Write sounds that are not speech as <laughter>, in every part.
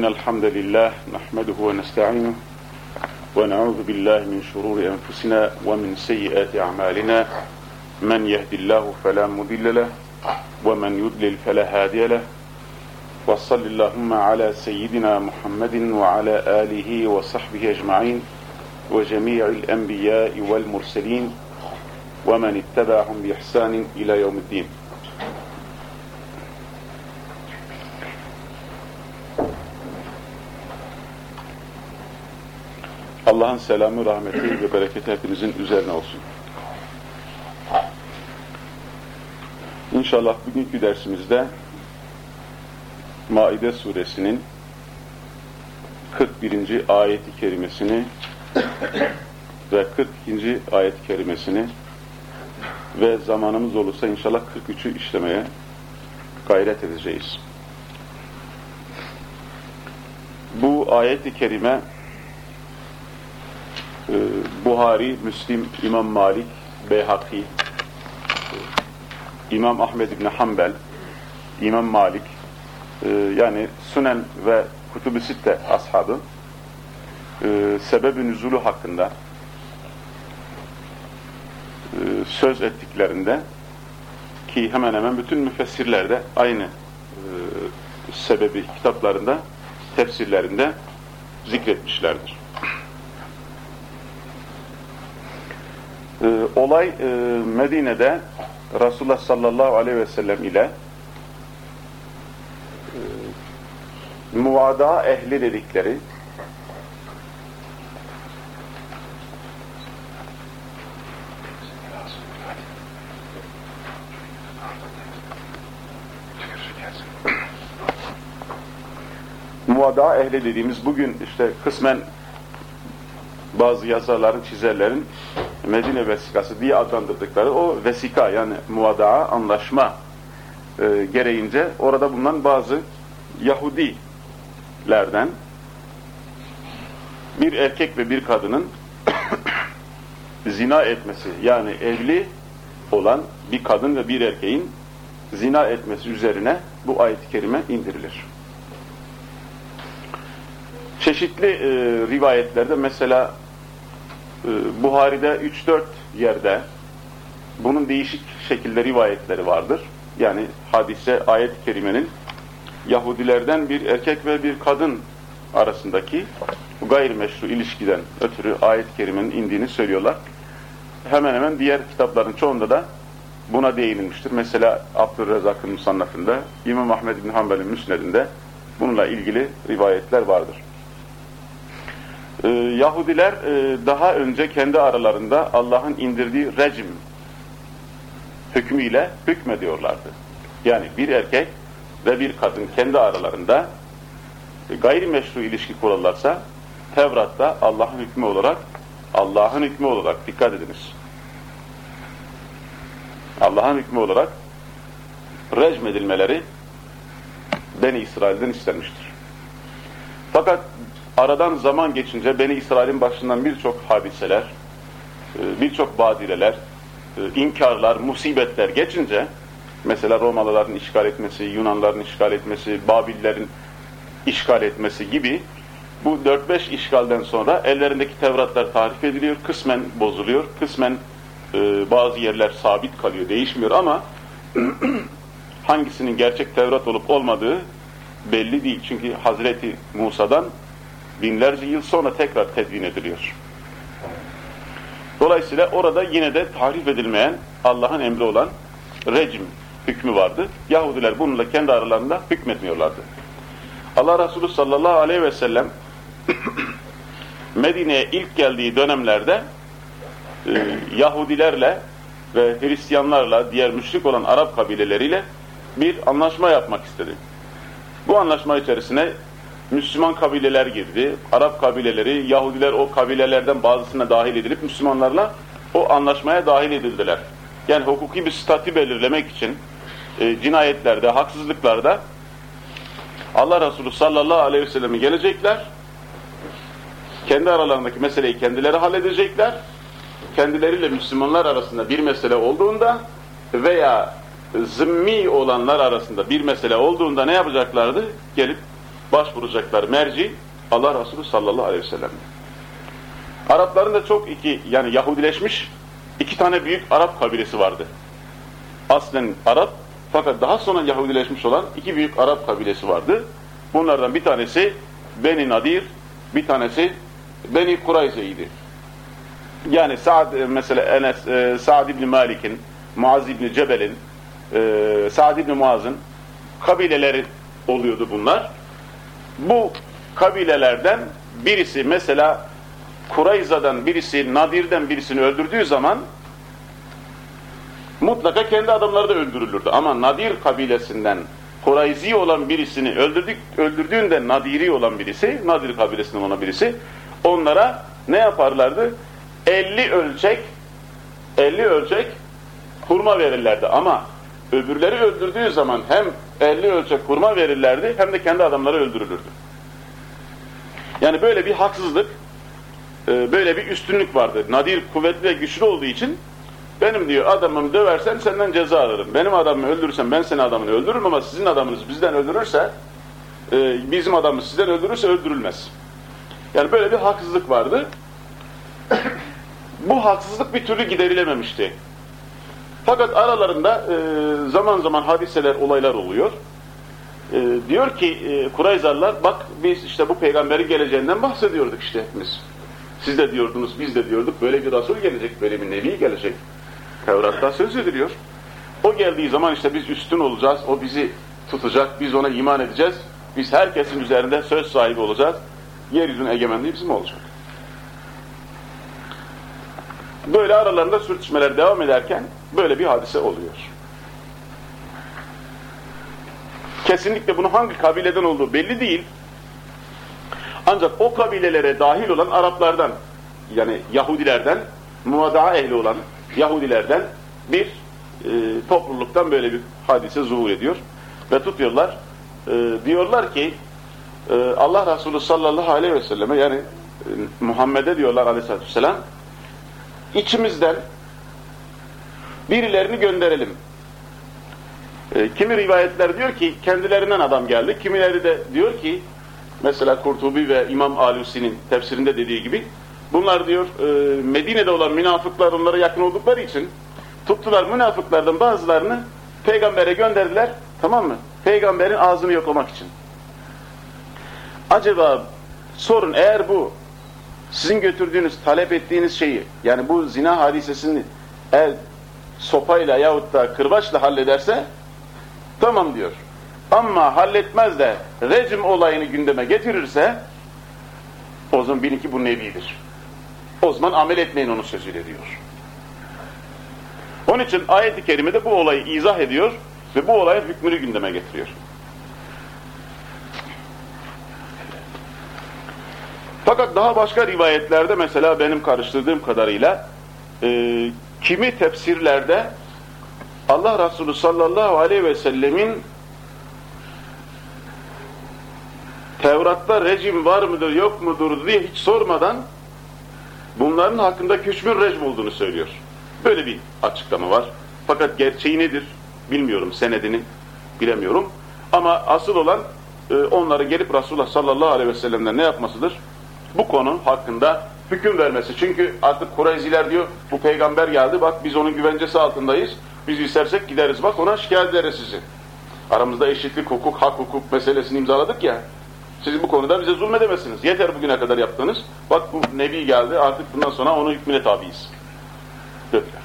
إن الحمد لله نحمده ونستعينه ونعوذ بالله من شرور أنفسنا ومن سيئات أعمالنا. من يهد الله فلا مضل له ومن يضلل فلا هادي له. وصل اللهم على سيدنا محمد وعلى آله وصحبه أجمعين وجميع الأنبياء والمرسلين ومن اتبعهم بإحسان إلى يوم الدين. Allah'ın selamı, rahmeti ve bereketi hepinizin üzerine olsun. İnşallah bugünkü dersimizde Maide suresinin 41. ayeti kerimesini ve 42. ayet kerimesini ve zamanımız olursa inşallah 43'ü işlemeye gayret edeceğiz. Bu ayeti kerime Buhari, Müslim, İmam Malik, Beyhaki, e, İmam Ahmed İbni Hanbel, İmam Malik, e, yani Sünen ve Kutub-ı Sitte ashabı sebeb-i nüzulü hakkında söz ettiklerinde ki hemen hemen bütün müfessirlerde aynı sebebi kitaplarında, tefsirlerinde zikretmişlerdir. Ee, olay e, Medine'de Resulullah sallallahu aleyhi ve sellem ile e, muvada ehli dedikleri muvada ehli dediğimiz bugün işte kısmen bazı yazarların, çizerlerin Medine vesikası diye adlandırdıkları o vesika yani muvadaa, anlaşma e, gereğince orada bulunan bazı Yahudilerden bir erkek ve bir kadının <coughs> zina etmesi yani evli olan bir kadın ve bir erkeğin zina etmesi üzerine bu ayet-i kerime indirilir. Çeşitli e, rivayetlerde mesela Buhari'de 3-4 yerde bunun değişik şekilde rivayetleri vardır. Yani hadise ayet-i kerimenin Yahudilerden bir erkek ve bir kadın arasındaki gayrimeşru ilişkiden ötürü ayet-i kerimenin indiğini söylüyorlar. Hemen hemen diğer kitapların çoğunda da buna değinilmiştir. Mesela Abdurrezzak'ın musannafında, İmam Ahmed bin Hanbel'in müsnedinde bununla ilgili rivayetler vardır. Ee, Yahudiler e, daha önce kendi aralarında Allah'ın indirdiği rejim hükmüyle hükmediyorlardı. Yani bir erkek ve bir kadın kendi aralarında e, gayrimeşru ilişki kurarlarsa Tevrat'ta Allah'ın hükmü olarak Allah'ın hükmü olarak dikkat ediniz. Allah'ın hükmü olarak rejim edilmeleri Beni İsrail'den istenmiştir. Fakat aradan zaman geçince Beni İsrail'in başından birçok hadiseler, e, birçok badireler, e, inkarlar, musibetler geçince, mesela Romalıların işgal etmesi, Yunanların işgal etmesi, Babillerin işgal etmesi gibi bu 4-5 işgalden sonra ellerindeki Tevratlar tarif ediliyor, kısmen bozuluyor, kısmen e, bazı yerler sabit kalıyor, değişmiyor ama <clears throat> hangisinin gerçek Tevrat olup olmadığı belli değil. Çünkü Hazreti Musa'dan binlerce yıl sonra tekrar tedvin ediliyor. Dolayısıyla orada yine de tahrif edilmeyen Allah'ın emri olan rejim hükmü vardı. Yahudiler bununla kendi aralarında hükmetmiyorlardı. Allah Resulü sallallahu aleyhi ve sellem <clears throat> Medine'ye ilk geldiği dönemlerde e, Yahudilerle ve Hristiyanlarla diğer müşrik olan Arap kabileleriyle bir anlaşma yapmak istedi. Bu anlaşma içerisine Müslüman kabileler girdi. Arap kabileleri, Yahudiler o kabilelerden bazısına dahil edilip Müslümanlarla o anlaşmaya dahil edildiler. Yani hukuki bir statü belirlemek için e, cinayetlerde, haksızlıklarda Allah Resulü sallallahu aleyhi ve sellem'e gelecekler. Kendi aralarındaki meseleyi kendileri halledecekler. Kendileriyle Müslümanlar arasında bir mesele olduğunda veya zımmi olanlar arasında bir mesele olduğunda ne yapacaklardı? Gelip başvuracaklar merci Allah Resulü sallallahu aleyhi ve sellem. Arapların da çok iki yani Yahudileşmiş iki tane büyük Arap kabilesi vardı. Aslen Arap fakat daha sonra Yahudileşmiş olan iki büyük Arap kabilesi vardı. Bunlardan bir tanesi Beni Nadir, bir tanesi Beni Kurayze'ydi. Yani Sa'd mesela Enes, e, Sa'd ibn Malik'in, Muaz ibn Cebel'in, e, Sa'd ibn Muaz'ın kabileleri oluyordu bunlar. Bu kabilelerden birisi mesela Kurayza'dan birisi Nadir'den birisini öldürdüğü zaman mutlaka kendi adamları da öldürülürdü. Ama Nadir kabilesinden Kurayzi olan birisini öldürdük, öldürdüğünde Nadiri olan birisi, Nadir kabilesinden olan birisi onlara ne yaparlardı? 50 ölçek 50 ölçek hurma verirlerdi ama öbürleri öldürdüğü zaman hem 50 ölçek hurma verirlerdi hem de kendi adamları öldürülürdü. Yani böyle bir haksızlık, e, böyle bir üstünlük vardı. Nadir kuvvetli ve güçlü olduğu için benim diyor adamımı döversen senden ceza alırım. Benim adamımı öldürürsen ben senin adamını öldürürüm ama sizin adamınız bizden öldürürse e, bizim adamımız sizden öldürürse öldürülmez. Yani böyle bir haksızlık vardı. Bu haksızlık bir türlü giderilememişti. Fakat aralarında e, zaman zaman hadiseler, olaylar oluyor. E, diyor ki e, Kurayzarlar bak biz işte bu peygamberin geleceğinden bahsediyorduk işte hepimiz. Siz de diyordunuz, biz de diyorduk böyle bir Resul gelecek, böyle bir Nebi gelecek. Tevrat'ta söz ediliyor. O geldiği zaman işte biz üstün olacağız, o bizi tutacak, biz ona iman edeceğiz. Biz herkesin üzerinde söz sahibi olacağız. Yeryüzünün egemenliği bizim olacak. Böyle aralarında sürtüşmeler devam ederken böyle bir hadise oluyor. Kesinlikle bunu hangi kabileden olduğu belli değil. Ancak o kabilelere dahil olan Araplardan yani Yahudilerden, muvadaa ehli olan Yahudilerden bir e, topluluktan böyle bir hadise zuhur ediyor. Ve tutuyorlar. E, diyorlar ki e, Allah Resulü sallallahu aleyhi ve selleme yani e, Muhammed'e diyorlar aleyhissalatü vesselam içimizden birilerini gönderelim. E, kimi rivayetler diyor ki kendilerinden adam geldi. Kimileri de diyor ki mesela Kurtubi ve İmam Alusi'nin tefsirinde dediği gibi bunlar diyor e, Medine'de olan münafıklar onlara yakın oldukları için tuttular münafıklardan bazılarını peygambere gönderdiler tamam mı? Peygamberin ağzını yoklamak için. Acaba sorun eğer bu sizin götürdüğünüz, talep ettiğiniz şeyi yani bu zina hadisesini eğer sopayla yahut da kırbaçla hallederse tamam diyor. Ama halletmez de rejim olayını gündeme getirirse o zaman bilin ki bu nevidir. O zaman amel etmeyin onun sözüyle diyor. Onun için ayet-i kerimede bu olayı izah ediyor ve bu olayın hükmünü gündeme getiriyor. Fakat daha başka rivayetlerde mesela benim karıştırdığım kadarıyla e, kimi tefsirlerde Allah Resulü sallallahu aleyhi ve sellemin Tevrat'ta rejim var mıdır yok mudur diye hiç sormadan bunların hakkında hükmün rejim olduğunu söylüyor. Böyle bir açıklama var. Fakat gerçeği nedir bilmiyorum senedini bilemiyorum. Ama asıl olan e, onların gelip Resulullah sallallahu aleyhi ve sellem'den ne yapmasıdır? Bu konu hakkında hüküm vermesi. Çünkü artık Kureyziler diyor bu peygamber geldi bak biz onun güvencesi altındayız. Biz istersek gideriz bak ona şikayet ederiz sizi. Aramızda eşitlik, hukuk, hak hukuk meselesini imzaladık ya. Siz bu konuda bize zulmedemezsiniz. Yeter bugüne kadar yaptığınız. Bak bu Nebi geldi artık bundan sonra onun hükmüne tabiiz. Dediler.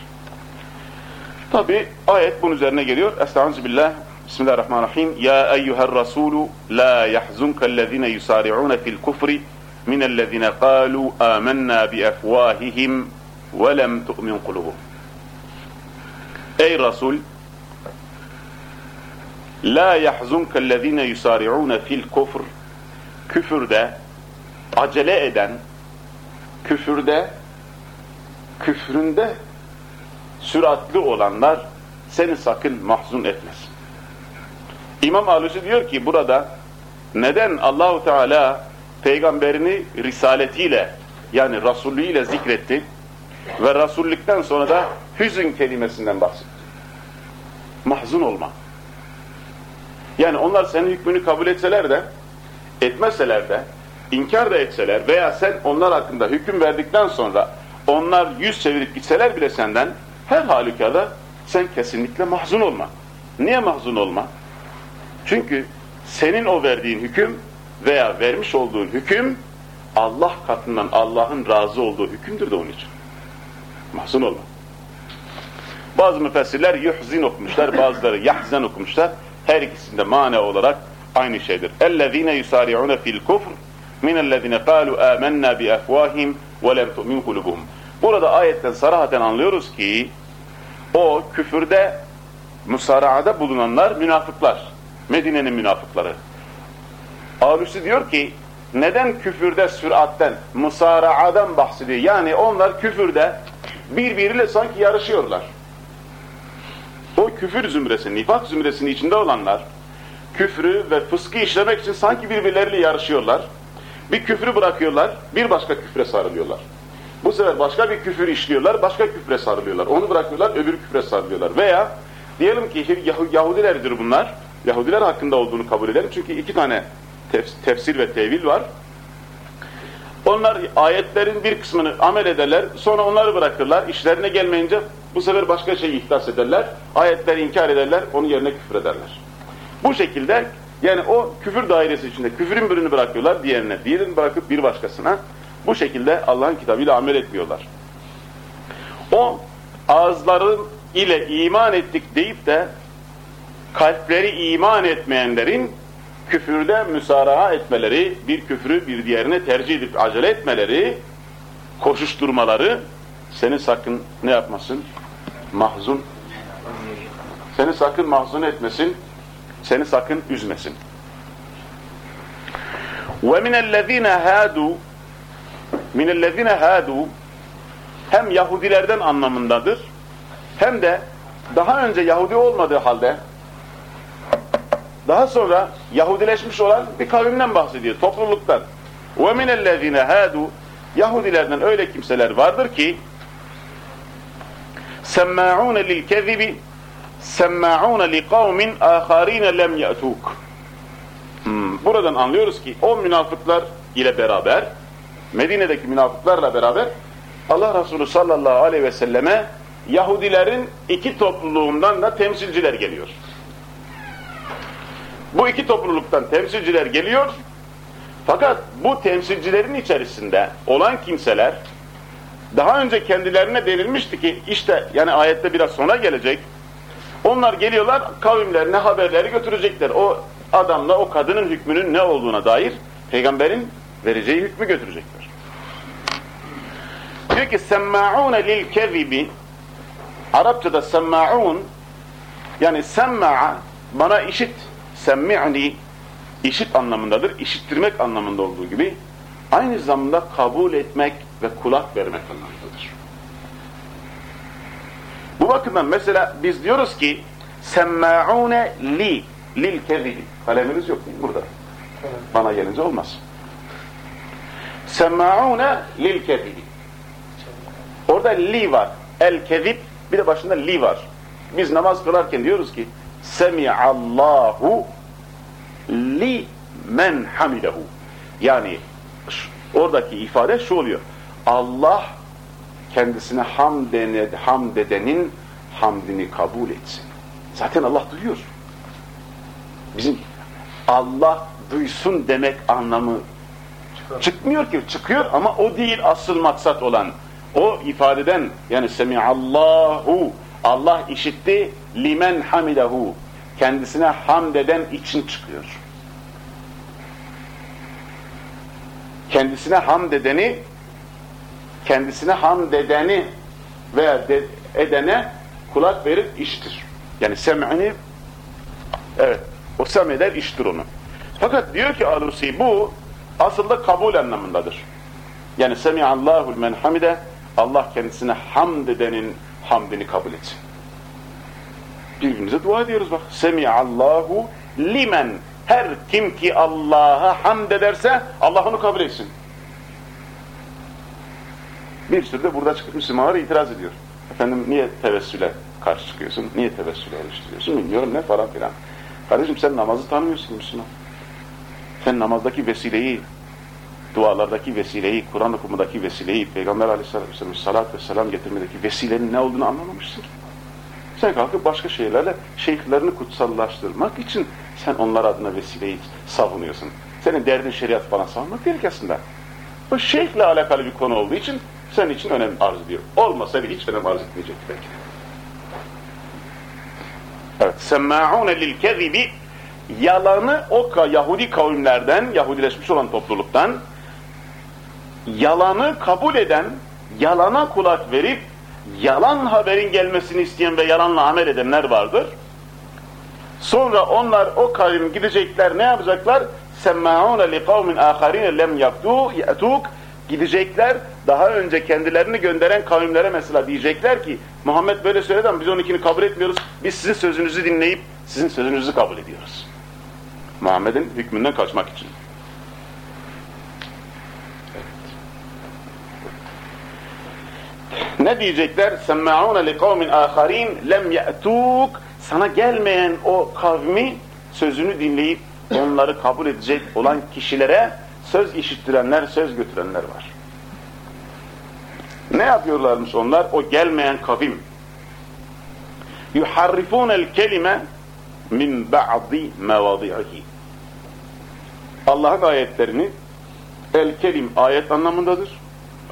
Tabi ayet bunun üzerine geliyor. Estağfirullah. Bismillahirrahmanirrahim. Ya eyyuhel rasulu la yahzunkellezine yusari'une fil kufri kalu amennâ bi efvâhihim ve lem tu'min kulubuhum. Ey Resul La yahzunkellezine yusari'une fil kufr küfürde acele eden küfürde küfründe süratli olanlar seni sakın mahzun etmesin. İmam Alusi diyor ki burada neden Allahu Teala peygamberini risaletiyle yani rasullüğüyle zikretti ve rasullükten sonra da hüzün kelimesinden bahsetti. Mahzun olma. Yani onlar senin hükmünü kabul etseler de etmeseler de, inkar da etseler veya sen onlar hakkında hüküm verdikten sonra onlar yüz çevirip gitseler bile senden her halükarda sen kesinlikle mahzun olma. Niye mahzun olma? Çünkü senin o verdiğin hüküm veya vermiş olduğun hüküm Allah katından Allah'ın razı olduğu hükümdür de onun için. Mahzun olma. Bazı müfessirler yuhzin okumuşlar, bazıları yahzen okumuşlar. Her ikisinde mane olarak aynı şeydir. اَلَّذ۪ينَ يُسَارِعُونَ فِي الْكُفْرِ مِنَ الَّذ۪ينَ قَالُوا آمَنَّا بِأَفْوَاهِمْ وَلَمْ تُؤْمِنْ قُلُبُهُمْ Burada ayetten sarahaten anlıyoruz ki o küfürde musaraada bulunanlar münafıklar. Medine'nin münafıkları. Alusi diyor ki neden küfürde süratten, musaraadan bahsediyor? Yani onlar küfürde birbiriyle sanki yarışıyorlar. O küfür zümresi, nifak zümresinin içinde olanlar küfrü ve fıskı işlemek için sanki birbirleriyle yarışıyorlar. Bir küfrü bırakıyorlar, bir başka küfre sarılıyorlar. Bu sefer başka bir küfür işliyorlar, başka küfre sarılıyorlar. Onu bırakıyorlar, öbür küfre sarılıyorlar. Veya diyelim ki Yahudilerdir bunlar. Yahudiler hakkında olduğunu kabul edelim. Çünkü iki tane tefsir ve tevil var. Onlar ayetlerin bir kısmını amel ederler, sonra onları bırakırlar. İşlerine gelmeyince bu sefer başka şeyi ihdas ederler. Ayetleri inkar ederler, onun yerine küfür ederler. Bu şekilde yani o küfür dairesi içinde küfürün birini bırakıyorlar, diğerine, diğerini bırakıp bir başkasına. Bu şekilde Allah'ın kitabıyla amel etmiyorlar. O ağızların ile iman ettik deyip de kalpleri iman etmeyenlerin küfürde müsaraha etmeleri, bir küfrü bir diğerine tercih edip acele etmeleri, koşuşturmaları seni sakın ne yapmasın? Mahzun. Seni sakın mahzun etmesin, seni sakın üzmesin. وَمِنَ الَّذ۪ينَ هَادُوا مِنَ الَّذ۪ينَ هَادُوا hem Yahudilerden anlamındadır, hem de daha önce Yahudi olmadığı halde daha sonra Yahudileşmiş olan bir kavimden bahsediyor, topluluktan. وَمِنَ الَّذ۪ينَ هَادُوا Yahudilerden öyle kimseler vardır ki سَمَّاعُونَ لِلْكَذِبِ سَمَّاعُونَ لِقَوْمٍ آخَارِينَ لَمْ يَأْتُوكَ hmm, Buradan anlıyoruz ki o münafıklar ile beraber, Medine'deki münafıklarla beraber Allah Resulü sallallahu aleyhi ve selleme Yahudilerin iki topluluğundan da temsilciler geliyor. Bu iki topluluktan temsilciler geliyor. Fakat bu temsilcilerin içerisinde olan kimseler daha önce kendilerine denilmişti ki işte yani ayette biraz sonra gelecek. Onlar geliyorlar kavimlerine haberleri götürecekler. O adamla o kadının hükmünün ne olduğuna dair peygamberin vereceği hükmü götürecekler. Diyor ki semma'une lil kezibi Arapçada semma'un yani semma'a bana işit semmi'ni işit anlamındadır. İşittirmek anlamında olduğu gibi aynı zamanda kabul etmek ve kulak vermek anlamındadır. Bu bakımdan mesela biz diyoruz ki semma'une li lil kezibi. Kaleminiz yok değil mi burada? Bana gelince olmaz. Semma'une lil kezibi. Orada li var. El kezib bir de başında li var. Biz namaz kılarken diyoruz ki Semi'allahu li men hamidehu. Yani oradaki ifade şu oluyor. Allah kendisine hamd, hamd edenin hamdini kabul etsin. Zaten Allah duyuyor. Bizim Allah duysun demek anlamı çıkmıyor ki. Çıkıyor ama o değil asıl maksat olan. O ifadeden yani semiallahu Allah işitti limen hamidehu kendisine hamd eden için çıkıyor. Kendisine hamd edeni kendisine hamd edeni veya de, edene kulak verip işitir. Yani sem'ini evet o sem eder iştir onu. Fakat diyor ki Alusi bu aslında kabul anlamındadır. Yani semi'allahu men hamide Allah kendisine hamd edenin hamdini kabul etsin. Birbirimize dua ediyoruz bak. Semi'allahu limen her kim ki Allah'a hamd ederse Allah onu kabul etsin. Bir sürü de burada çıkıp Müslümanlar itiraz ediyor. Efendim niye tevessüle karşı çıkıyorsun? Niye tevessüle eleştiriyorsun? Bilmiyorum ne falan filan. Kardeşim sen namazı tanımıyorsun Müslüman. Sen namazdaki vesileyi, dualardaki vesileyi, Kur'an okumudaki vesileyi, Peygamber aleyhisselam salat ve selam getirmedeki vesilenin ne olduğunu anlamamışsın. Sen kalkıp başka şeylerle şeyhlerini kutsallaştırmak için sen onlar adına vesileyi savunuyorsun. Senin derdin şeriat falan savunmak değil ki aslında. Bu şeyhle alakalı bir konu olduğu için senin için önem arz ediyor. Olmasaydı hiç önem arz etmeyecekti belki. Evet. Semma'une lil kezibi yalanı o Yahudi kavimlerden, Yahudileşmiş olan topluluktan yalanı kabul eden, yalana kulak verip yalan haberin gelmesini isteyen ve yalanla amel edenler vardır. Sonra onlar o kavim gidecekler ne yapacaklar? Semma'une li kavmin aharine lem yatuk gidecekler daha önce kendilerini gönderen kavimlere mesela diyecekler ki Muhammed böyle söyledi ama biz onunkini kabul etmiyoruz. Biz sizin sözünüzü dinleyip sizin sözünüzü kabul ediyoruz. Muhammed'in hükmünden kaçmak için. Ne diyecekler? Semma'une li kavmin aharin lem ye'tuk sana gelmeyen o kavmi sözünü dinleyip onları kabul edecek olan kişilere söz işittirenler, söz götürenler var. Ne yapıyorlarmış onlar? O gelmeyen kavim. يُحَرِّفُونَ الْكَلِمَ min ba'di mevadi'ihi. Allah'ın ayetlerini el kelim ayet anlamındadır.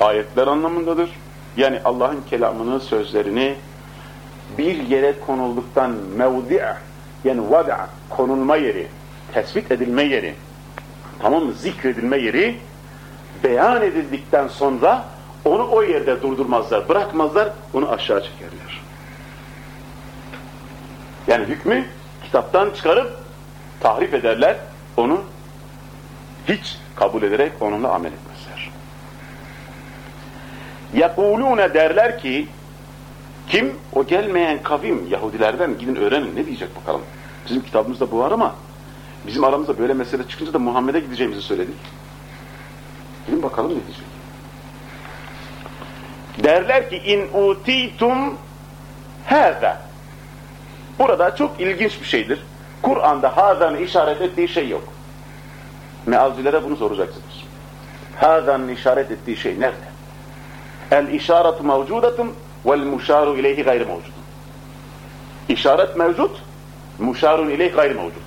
Ayetler anlamındadır. yani Allah'ın kelamını, sözlerini bir yere konulduktan mevdi'a yani vada konulma yeri, tespit edilme yeri, tamam mı? Zikredilme yeri beyan edildikten sonra onu o yerde durdurmazlar, bırakmazlar, onu aşağı çekerler. Yani hükmü kitaptan çıkarıp tahrif ederler, onu hiç kabul ederek onunla amel etmezler. يَقُولُونَ derler ki kim? O gelmeyen kavim Yahudilerden gidin öğrenin ne diyecek bakalım. Bizim kitabımızda bu var ama bizim aramızda böyle mesele çıkınca da Muhammed'e gideceğimizi söyledik. Gidin bakalım ne diyecek. Derler ki in utitum hâzâ Burada çok ilginç bir şeydir. Kur'an'da hâzâ'nı işaret ettiği şey yok. Mealcilere bunu soracaksınız. Hâzâ'nın işaret ettiği şey nerede? El işaretu mevcudatun vel muşaru ileyhi gayri mevcud. İşaret mevcut, muşarun ileyhi gayri mevcut.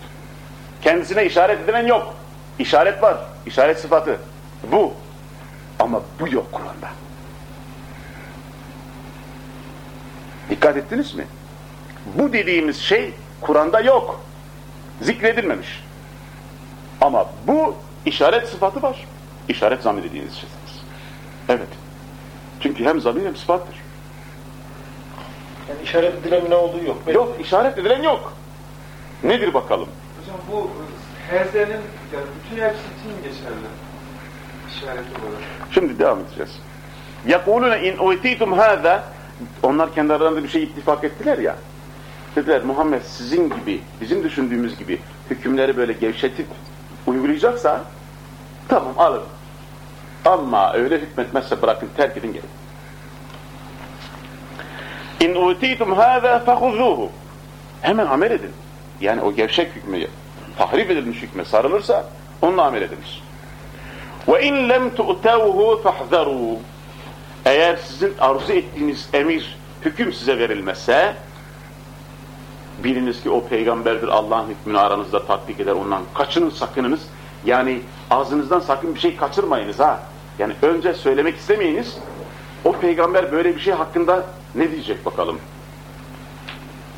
Kendisine işaret edilen yok. İşaret var, işaret sıfatı. Bu. Ama bu yok Kur'an'da. Dikkat ettiniz mi? Bu dediğimiz şey Kur'an'da yok. Zikredilmemiş. Ama bu işaret sıfatı var. İşaret zamir dediğiniz şey. Evet. Çünkü hem zamir hem sıfattır. Yani işaret edilen ne olduğu yok. Yok, işaret edilen yok. Nedir bakalım? Hocam bu herzenin yani bütün hepsi için geçerli. İşareti olarak. Şimdi devam edeceğiz. يَقُولُونَ in اُيْتِيتُمْ هَذَا Onlar kendi aralarında bir şey ittifak ettiler ya. Dediler Muhammed sizin gibi, bizim düşündüğümüz gibi hükümleri böyle gevşetip uygulayacaksa tamam alın. Ama öyle hükmetmezse bırakın, terk edin gelin. İn utitum hâzâ fehuzuhu. Hemen amel edin. Yani o gevşek hükmü, tahrif edilmiş hükme sarılırsa onunla amel ediniz. Ve in lem tu'tevhu fahzarû. Eğer sizin arzu ettiğiniz emir, hüküm size verilmezse biliniz ki o peygamberdir Allah'ın hükmünü aranızda tatbik eder ondan. Kaçının sakınınız. Yani ağzınızdan sakın bir şey kaçırmayınız ha. Yani önce söylemek istemeyiniz. O peygamber böyle bir şey hakkında ne diyecek bakalım.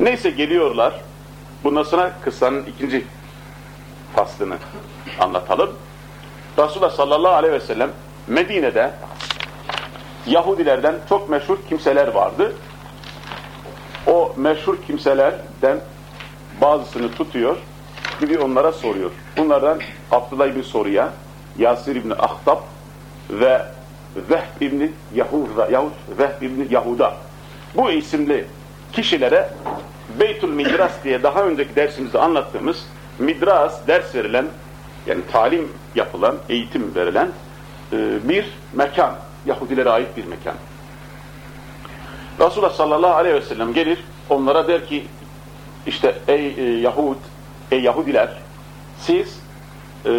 Neyse geliyorlar. Bundan sonra kıssanın ikinci faslını anlatalım. Resulullah sallallahu aleyhi ve sellem Medine'de Yahudilerden çok meşhur kimseler vardı. O meşhur kimselerden bazısını tutuyor, gidiyor onlara soruyor. Bunlardan Abdullah İbni Soruya, Yasir İbni Ahtab ve Vehb İbni Yahuda, yahut Vehb İbni Yahuda. Bu isimli kişilere Beytül Midras diye daha önceki dersimizde anlattığımız midras ders verilen yani talim yapılan, eğitim verilen e, bir mekan. Yahudilere ait bir mekan. Resulullah sallallahu aleyhi ve sellem gelir onlara der ki işte ey e, Yahud, ey Yahudiler siz e,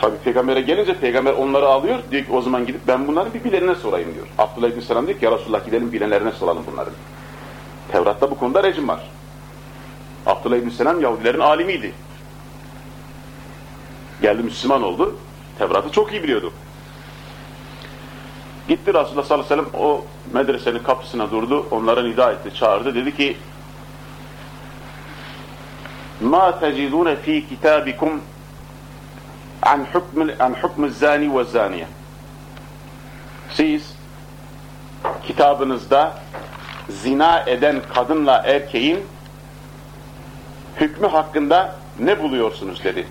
tabi peygambere gelince peygamber onları alıyor. Diyor ki o zaman gidip ben bunları bir bilenine sorayım diyor. Abdullah İbni Selam diyor ki ya Resulullah gidelim bilenlerine soralım bunları. Tevrat'ta bu konuda rejim var. Abdullah İbni Selam Yahudilerin alimiydi. Geldi Müslüman oldu. Tevrat'ı çok iyi biliyordu. Gitti Resulullah sallallahu aleyhi ve sellem o medresenin kapısına durdu. Onlara nida etti, çağırdı. Dedi ki ma tecidune fi kitabikum an hukm an hukm zani ve zaniye. Siz kitabınızda zina eden kadınla erkeğin hükmü hakkında ne buluyorsunuz dedi.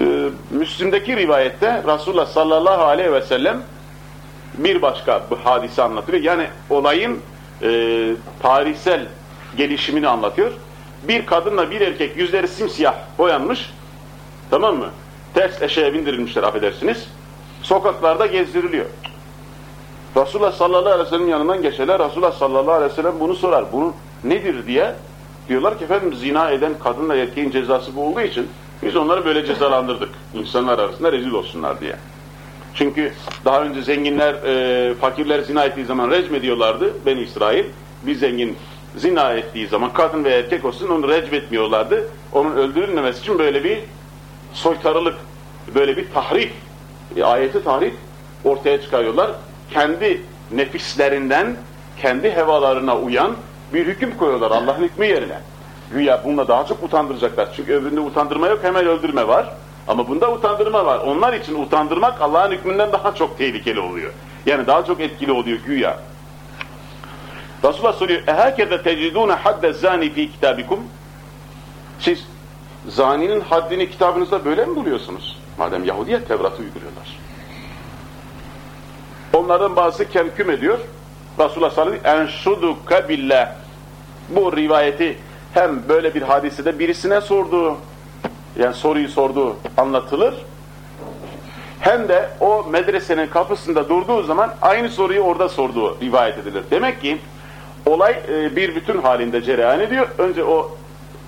Ee, Müslim'deki rivayette Resulullah sallallahu aleyhi ve sellem bir başka bu hadise anlatıyor. Yani olayın e, tarihsel gelişimini anlatıyor. Bir kadınla bir erkek yüzleri simsiyah boyanmış. Tamam mı? Ters eşeğe bindirilmişler affedersiniz. Sokaklarda gezdiriliyor. Resulullah sallallahu aleyhi ve sellem yanından geçerler. Resulullah sallallahu aleyhi ve sellem bunu sorar. Bunu nedir diye diyorlar ki efendim zina eden kadınla erkeğin cezası bu olduğu için biz onları böyle cezalandırdık. İnsanlar arasında rezil olsunlar diye. Çünkü daha önce zenginler, e, fakirler zina ettiği zaman recm ediyorlardı Beni İsrail. Bir zengin zina ettiği zaman kadın ve erkek olsun onu recm etmiyorlardı. Onun öldürülmemesi için böyle bir soytarılık, böyle bir tahrif, ayeti tahrif ortaya çıkarıyorlar. Kendi nefislerinden, kendi hevalarına uyan bir hüküm koyuyorlar Allah'ın hükmü yerine. Güya bununla daha çok utandıracaklar. Çünkü öbüründe utandırma yok, hemen öldürme var. Ama bunda utandırma var. Onlar için utandırmak Allah'ın hükmünden daha çok tehlikeli oluyor. Yani daha çok etkili oluyor güya. Resulullah soruyor, ehâkeze tecidûne hadde zâni fî kitâbikum? Siz zaninin haddini kitabınızda böyle mi buluyorsunuz? Madem Yahudiye Tevrat'ı uyguluyorlar. Onların bazısı kemküm ediyor. Resulullah sallallahu aleyhi ve sellem billah. Bu rivayeti hem böyle bir hadisede birisine sordu. Yani soruyu sordu anlatılır. Hem de o medresenin kapısında durduğu zaman aynı soruyu orada sorduğu rivayet edilir. Demek ki olay e, bir bütün halinde cereyan ediyor. Önce o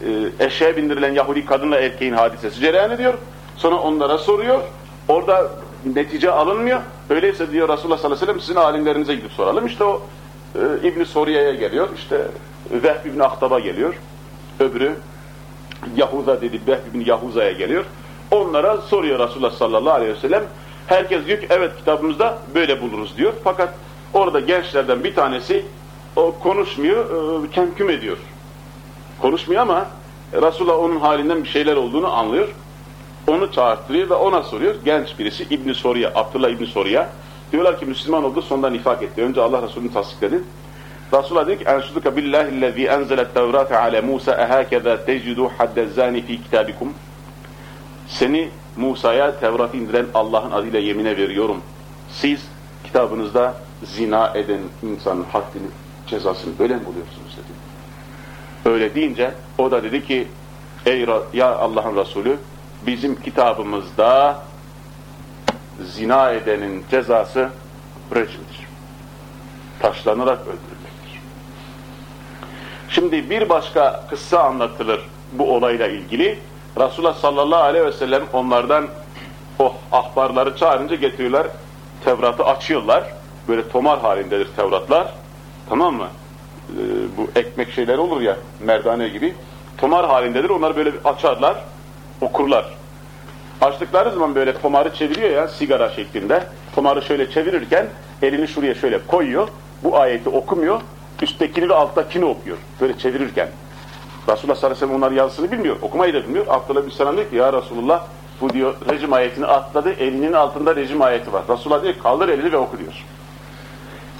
e, eşeğe bindirilen Yahudi kadınla erkeğin hadisesi cereyan ediyor. Sonra onlara soruyor. Orada netice alınmıyor. Öyleyse diyor Resulullah sallallahu aleyhi ve sellem sizin alimlerinize gidip soralım. İşte o e, İbn-i Suriye'ye geliyor. İşte Vehb İbn Ahtab'a geliyor. Öbürü Yahuza dedi. Vehb İbn Yahuza'ya geliyor. Onlara soruyor Resulullah sallallahu aleyhi ve sellem. Herkes diyor ki evet kitabımızda böyle buluruz diyor. Fakat orada gençlerden bir tanesi o konuşmuyor, e, ediyor. Konuşmuyor ama Resulullah onun halinden bir şeyler olduğunu anlıyor. Onu çağırtırıyor ve ona soruyor. Genç birisi İbn Soriye, Abdullah İbn Soriye. Diyorlar ki Müslüman oldu, sonunda nifak etti. Önce Allah Resulü'nü tasdikledi. Resulullah dedi ki Enşuduka billahillezî enzelet tevrate ale Musa ehâkezâ tecidu haddezzâni fî kitâbikum Seni Musa'ya Tevrat'ı indiren Allah'ın adıyla yemine veriyorum. Siz kitabınızda zina eden insanın haddini, cezasını böyle mi buluyorsunuz dedi. Öyle deyince o da dedi ki ey ya Allah'ın Resulü bizim kitabımızda zina edenin cezası rejimdir. Taşlanarak öldürülmektir. Şimdi bir başka kıssa anlatılır bu olayla ilgili. Resulullah sallallahu aleyhi ve sellem onlardan o ahbarları çağırınca getiriyorlar. Tevrat'ı açıyorlar. Böyle tomar halindedir Tevratlar. Tamam mı? Ee, bu ekmek şeyler olur ya merdane gibi. Tomar halindedir. Onları böyle açarlar. Okurlar. Açtıkları zaman böyle tomarı çeviriyor ya sigara şeklinde. Tomarı şöyle çevirirken elini şuraya şöyle koyuyor. Bu ayeti okumuyor. Üsttekini ve alttakini okuyor. Böyle çevirirken. Resulullah sallallahu aleyhi ve sellem onların yazısını bilmiyor. Okumayı da bilmiyor. Abdullah bin Selam diyor ki ya Resulullah bu diyor rejim ayetini atladı. Elinin altında rejim ayeti var. Resulullah diyor kaldır elini ve oku diyor.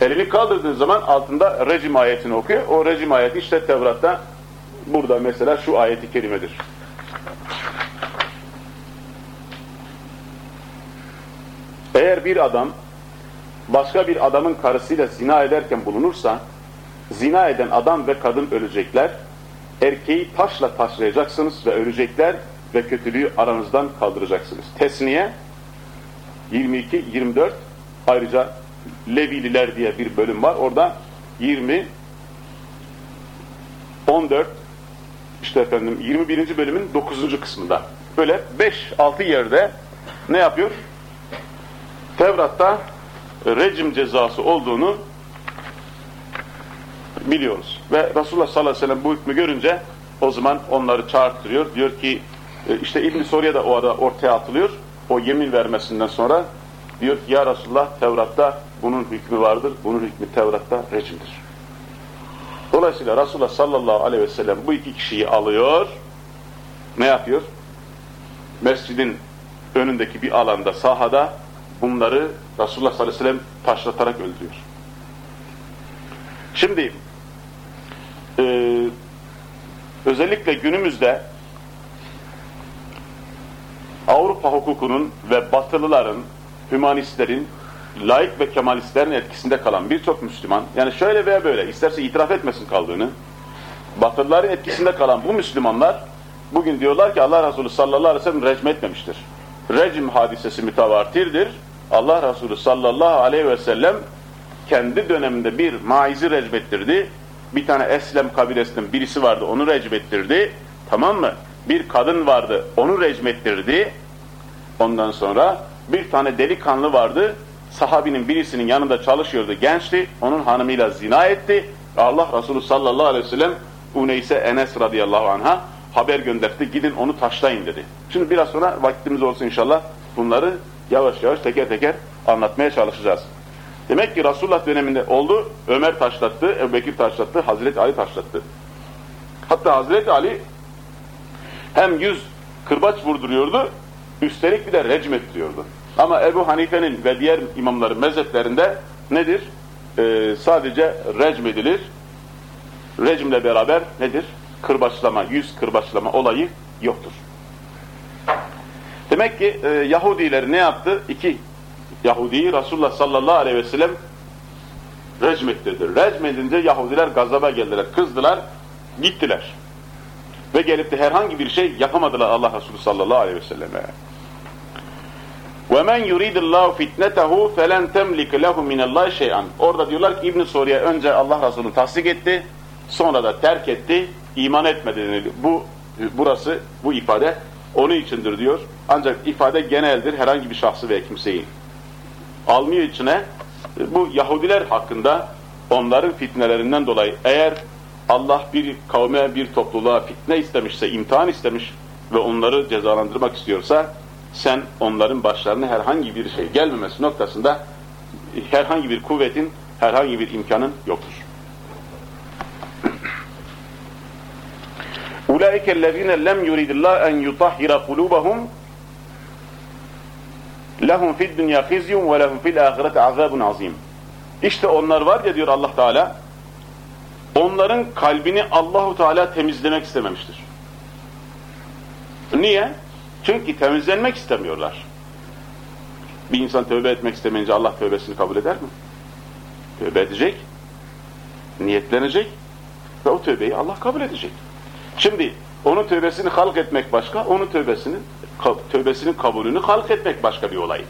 Elini kaldırdığı zaman altında rejim ayetini okuyor. O rejim ayeti işte Tevrat'ta burada mesela şu ayeti kerimedir. Eğer bir adam başka bir adamın karısıyla zina ederken bulunursa zina eden adam ve kadın ölecekler. Erkeği taşla taşlayacaksınız ve ölecekler ve kötülüğü aranızdan kaldıracaksınız. Tesniye 22-24 ayrıca Levililer diye bir bölüm var. Orada 20 14 işte efendim 21. bölümün 9. kısmında. Böyle 5-6 yerde ne yapıyor? Tevrat'ta rejim cezası olduğunu biliyoruz. Ve Resulullah sallallahu aleyhi ve sellem bu hükmü görünce o zaman onları çağırtırıyor. Diyor ki e, işte İbn Soruya da o arada ortaya atılıyor. O yemin vermesinden sonra diyor ki ya Resulullah Tevrat'ta bunun hükmü vardır. Bunun hükmü Tevrat'ta rejimdir. Dolayısıyla Resulullah sallallahu aleyhi ve sellem bu iki kişiyi alıyor. Ne yapıyor? Mescidin önündeki bir alanda, sahada bunları Resulullah sallallahu aleyhi ve sellem taşlatarak öldürüyor. Şimdi e, özellikle günümüzde Avrupa hukukunun ve batılıların, hümanistlerin, laik ve kemalistlerin etkisinde kalan birçok Müslüman, yani şöyle veya böyle, isterse itiraf etmesin kaldığını, batılıların etkisinde kalan bu Müslümanlar, bugün diyorlar ki Allah Resulü sallallahu aleyhi ve sellem recm etmemiştir. Recm hadisesi mütevatirdir. Allah Resulü sallallahu aleyhi ve sellem kendi döneminde bir maizi recmettirdi. Bir tane Eslem kabilesinden birisi vardı, onu recmettirdi. Tamam mı? Bir kadın vardı, onu recmettirdi. Ondan sonra bir tane delikanlı vardı, sahabinin birisinin yanında çalışıyordu, gençti. Onun hanımıyla zina etti. Allah Resulü sallallahu aleyhi ve sellem Uneyse Enes radıyallahu anh'a haber gönderdi. Gidin onu taşlayın dedi. Şimdi biraz sonra vaktimiz olsun inşallah bunları yavaş yavaş teker teker anlatmaya çalışacağız. Demek ki Resulullah döneminde oldu. Ömer taşlattı, Ebu Bekir taşlattı, Hazreti Ali taşlattı. Hatta Hazreti Ali hem yüz kırbaç vurduruyordu, üstelik bir de recm ettiriyordu. Ama Ebu Hanife'nin ve diğer imamların mezheplerinde nedir? Ee, sadece recm edilir. Recmle beraber nedir? Kırbaçlama, yüz kırbaçlama olayı yoktur. Demek ki e, Yahudiler ne yaptı? İki Yahudi'yi Resulullah sallallahu aleyhi ve sellem recm ettirdi. Recm edince Yahudiler gazaba geldiler, kızdılar, gittiler. Ve gelip de herhangi bir şey yapamadılar Allah Resulü sallallahu aleyhi ve selleme. وَمَنْ يُرِيدِ اللّٰهُ فِتْنَتَهُ فَلَنْ تَمْلِكَ لَهُ مِنَ اللّٰهِ شَيْئًا Orada diyorlar ki İbn-i Suriye önce Allah Resulü tasdik etti, sonra da terk etti, iman etmedi denildi. Bu, burası, bu ifade onun içindir diyor. Ancak ifade geneldir, herhangi bir şahsı veya kimseyi almıyor içine. Bu Yahudiler hakkında onların fitnelerinden dolayı eğer Allah bir kavme, bir topluluğa fitne istemişse, imtihan istemiş ve onları cezalandırmak istiyorsa sen onların başlarına herhangi bir şey gelmemesi noktasında herhangi bir kuvvetin, herhangi bir imkanın yoktur. اُولَٰئِكَ الَّذ۪ينَ لَمْ يُرِدِ اللّٰهِ اَنْ يُطَهِّرَ قُلُوبَهُمْ لَهُمْ فِي الدُّنْيَا خِزْيٌ وَلَهُمْ فِي الْآخِرَةِ عَذَابٌ azim. İşte onlar var ya diyor Allah Teala, onların kalbini Allahu Teala temizlemek istememiştir. Niye? Çünkü temizlenmek istemiyorlar. Bir insan tövbe etmek istemeyince Allah tövbesini kabul eder mi? Tövbe edecek, niyetlenecek ve o tövbeyi Allah kabul edecek. Şimdi onun tövbesini halk etmek başka, onun tövbesinin tövbesinin kabulünü halk etmek başka bir olay.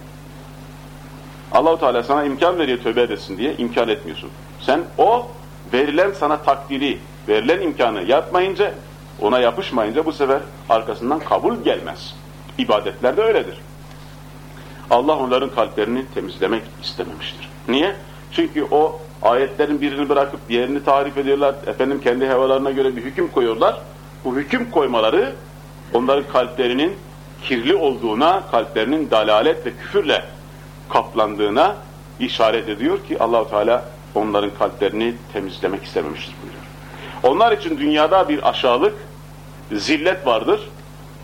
Allahu Teala sana imkan veriyor tövbe edesin diye imkan etmiyorsun. Sen o verilen sana takdiri, verilen imkanı yapmayınca, ona yapışmayınca bu sefer arkasından kabul gelmez. İbadetler de öyledir. Allah onların kalplerini temizlemek istememiştir. Niye? Çünkü o ayetlerin birini bırakıp diğerini tarif ediyorlar. Efendim kendi hevalarına göre bir hüküm koyuyorlar. Bu hüküm koymaları onların kalplerinin kirli olduğuna, kalplerinin dalalet ve küfürle kaplandığına işaret ediyor ki Allahu Teala onların kalplerini temizlemek istememiştir buyuruyor. Onlar için dünyada bir aşağılık, zillet vardır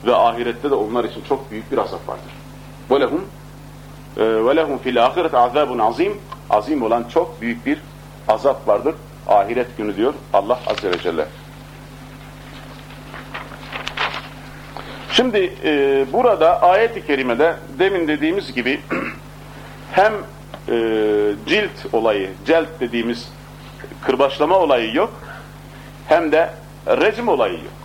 ve ahirette de onlar için çok büyük bir azap vardır. وَلَهُمْ وَلَهُمْ فِي الْآخِرَةِ عَذَابٌ azim Azim olan çok büyük bir azap vardır. Ahiret günü diyor Allah Azze ve Celle. Şimdi e, burada ayet-i kerimede demin dediğimiz gibi <clears throat> hem e, cilt olayı, celt dediğimiz kırbaçlama olayı yok hem de rejim olayı yok.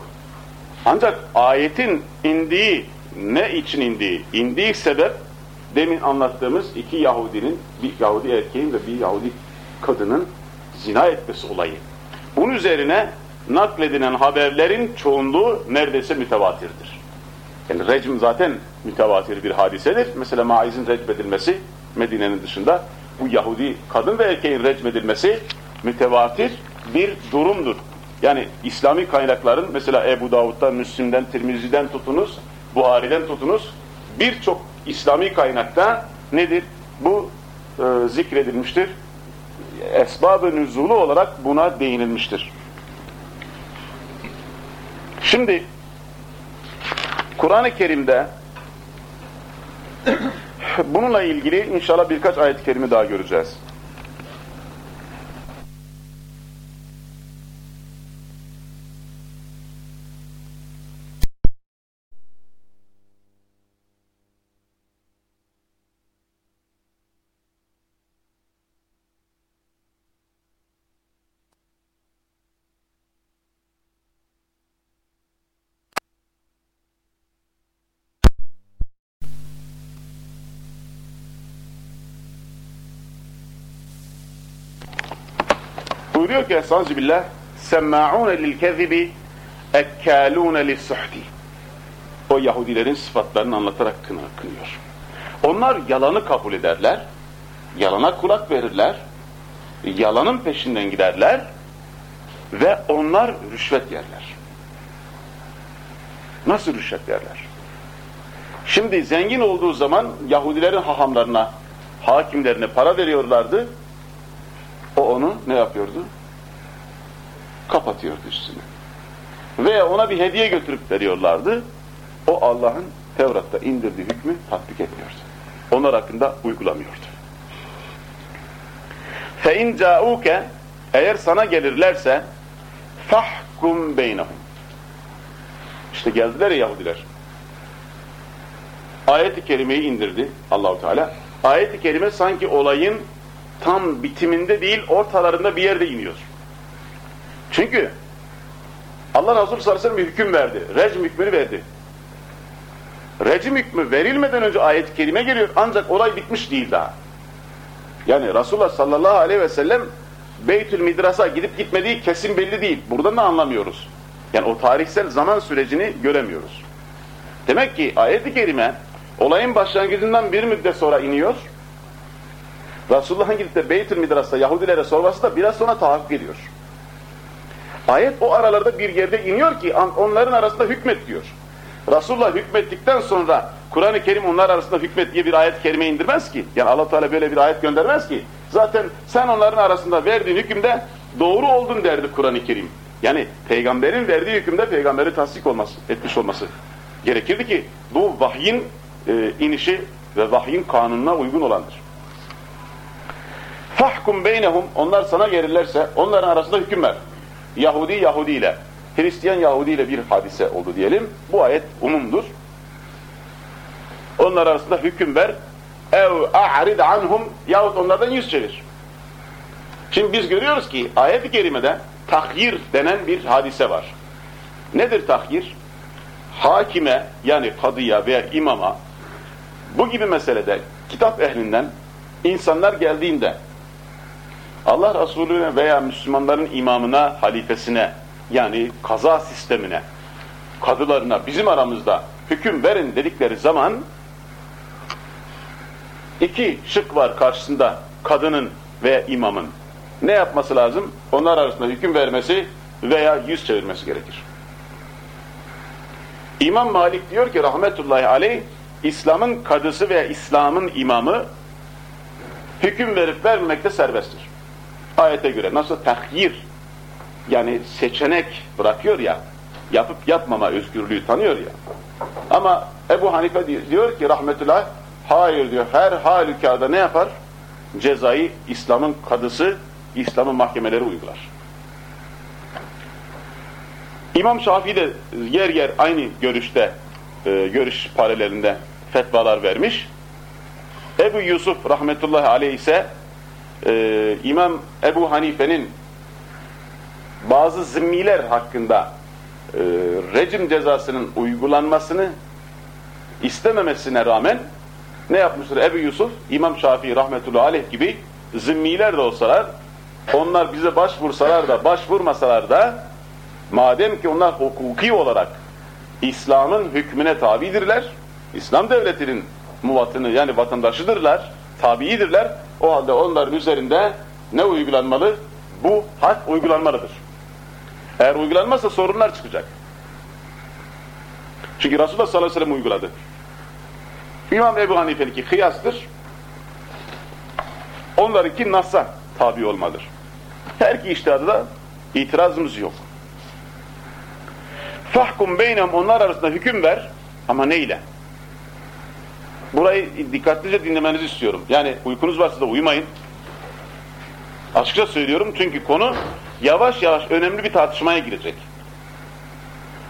Ancak ayetin indiği, ne için indiği, indiği sebep demin anlattığımız iki Yahudinin, bir Yahudi erkeğin ve bir Yahudi kadının zina etmesi olayı. Bunun üzerine nakledilen haberlerin çoğunluğu neredeyse mütevatirdir. Yani recm zaten mütevatir bir hadisedir. Mesela Maiz'in recmedilmesi Medine'nin dışında bu Yahudi kadın ve erkeğin recmedilmesi mütevatir bir durumdur. Yani İslami kaynakların mesela Ebu Davud'dan, Müslim'den, Tirmizi'den tutunuz, Buhari'den tutunuz birçok İslami kaynakta nedir? Bu e, zikredilmiştir. Esbab-ı nüzulu olarak buna değinilmiştir. Şimdi Kur'an-ı Kerim'de bununla ilgili inşallah birkaç ayet-i kerime daha göreceğiz. Buyuruyor ki Estaizu billah semma'une lil kezibi ekkâlûne lissuhti o Yahudilerin sıfatlarını anlatarak kınıyor. Onlar yalanı kabul ederler, yalana kulak verirler, yalanın peşinden giderler ve onlar rüşvet yerler. Nasıl rüşvet yerler? Şimdi zengin olduğu zaman Yahudilerin hahamlarına, hakimlerine para veriyorlardı. O onu ne yapıyordu? Kapatıyordu üstünü. Veya ona bir hediye götürüp veriyorlardı. O Allah'ın Tevrat'ta indirdiği hükmü tatbik etmiyordu. Onlar hakkında uygulamıyordu. فَاِنْ جَاءُوكَ Eğer sana gelirlerse فَحْكُمْ بَيْنَهُمْ İşte geldiler ya Yahudiler. Ayet-i Kerime'yi indirdi Allahu Teala. Ayet-i Kerime sanki olayın tam bitiminde değil ortalarında bir yerde iniyor. Çünkü Allah Resulü sallallahu aleyhi ve sellem bir hüküm verdi. Recm hükmünü verdi. Recm hükmü verilmeden önce ayet-i kerime geliyor ancak olay bitmiş değil daha. Yani Resulullah sallallahu aleyhi ve sellem Beytül Midras'a gidip gitmediği kesin belli değil. Buradan da anlamıyoruz. Yani o tarihsel zaman sürecini göremiyoruz. Demek ki ayet-i kerime olayın başlangıcından bir müddet sonra iniyor. Resulullah'ın gidip de Beytül Midras'ta Yahudilere sorması da biraz sonra tahakkuk ediyor. Ayet o aralarda bir yerde iniyor ki onların arasında hükmet diyor. Resulullah hükmettikten sonra Kur'an-ı Kerim onlar arasında hükmet diye bir ayet-i kerime indirmez ki. Yani allah Teala böyle bir ayet göndermez ki. Zaten sen onların arasında verdiğin hükümde doğru oldun derdi Kur'an-ı Kerim. Yani peygamberin verdiği hükümde peygamberi tasdik olması, etmiş olması gerekirdi ki bu vahyin e, inişi ve vahyin kanununa uygun olandır. Fahkum beynehum onlar sana gelirlerse onların arasında hüküm ver. Yahudi Yahudi ile Hristiyan Yahudi ile bir hadise oldu diyelim. Bu ayet umumdur. Onlar arasında hüküm ver. Ev a'rid anhum yahut onlardan yüz çevir. Şimdi biz görüyoruz ki ayet-i kerimede tahyir denen bir hadise var. Nedir tahyir? Hakime yani kadıya veya imama bu gibi meselede kitap ehlinden insanlar geldiğinde Allah Resulüne veya Müslümanların imamına, halifesine yani kaza sistemine, kadılarına bizim aramızda hüküm verin dedikleri zaman iki şık var karşısında kadının ve imamın. Ne yapması lazım? Onlar arasında hüküm vermesi veya yüz çevirmesi gerekir. İmam Malik diyor ki rahmetullahi aleyh İslam'ın kadısı veya İslam'ın imamı hüküm verip vermemekte serbesttir. Ayete göre nasıl tahyir yani seçenek bırakıyor ya yapıp yapmama özgürlüğü tanıyor ya. Ama Ebu Hanife diyor ki rahmetullah hayır diyor her halükarda ne yapar? Cezayı İslam'ın kadısı İslam'ın mahkemeleri uygular. İmam Şafii de yer yer aynı görüşte e, görüş paralelinde fetvalar vermiş. Ebu Yusuf rahmetullahi aleyh ise e, İmam Ebu Hanife'nin bazı zimmiler hakkında e, rejim cezasının uygulanmasını istememesine rağmen ne yapmıştır? Ebu Yusuf, İmam Şafii rahmetullahi aleyh gibi zimmiler de olsalar onlar bize başvursalar da başvurmasalar da Madem ki onlar hukuki olarak İslam'ın hükmüne tabidirler, İslam devletinin muvatını yani vatandaşıdırlar, tabiidirler. O halde onların üzerinde ne uygulanmalı? Bu hak uygulanmalıdır. Eğer uygulanmazsa sorunlar çıkacak. Çünkü Resulullah sallallahu aleyhi ve sellem uyguladı. İmam Ebu Hanife'ninki kıyastır. Onlarınki Nas'a tabi olmalıdır. Her iki iştihada da itirazımız yok. Fahkum beynem onlar arasında hüküm ver ama neyle? Burayı dikkatlice dinlemenizi istiyorum. Yani uykunuz varsa da uyumayın. Açıkça söylüyorum çünkü konu yavaş yavaş önemli bir tartışmaya girecek.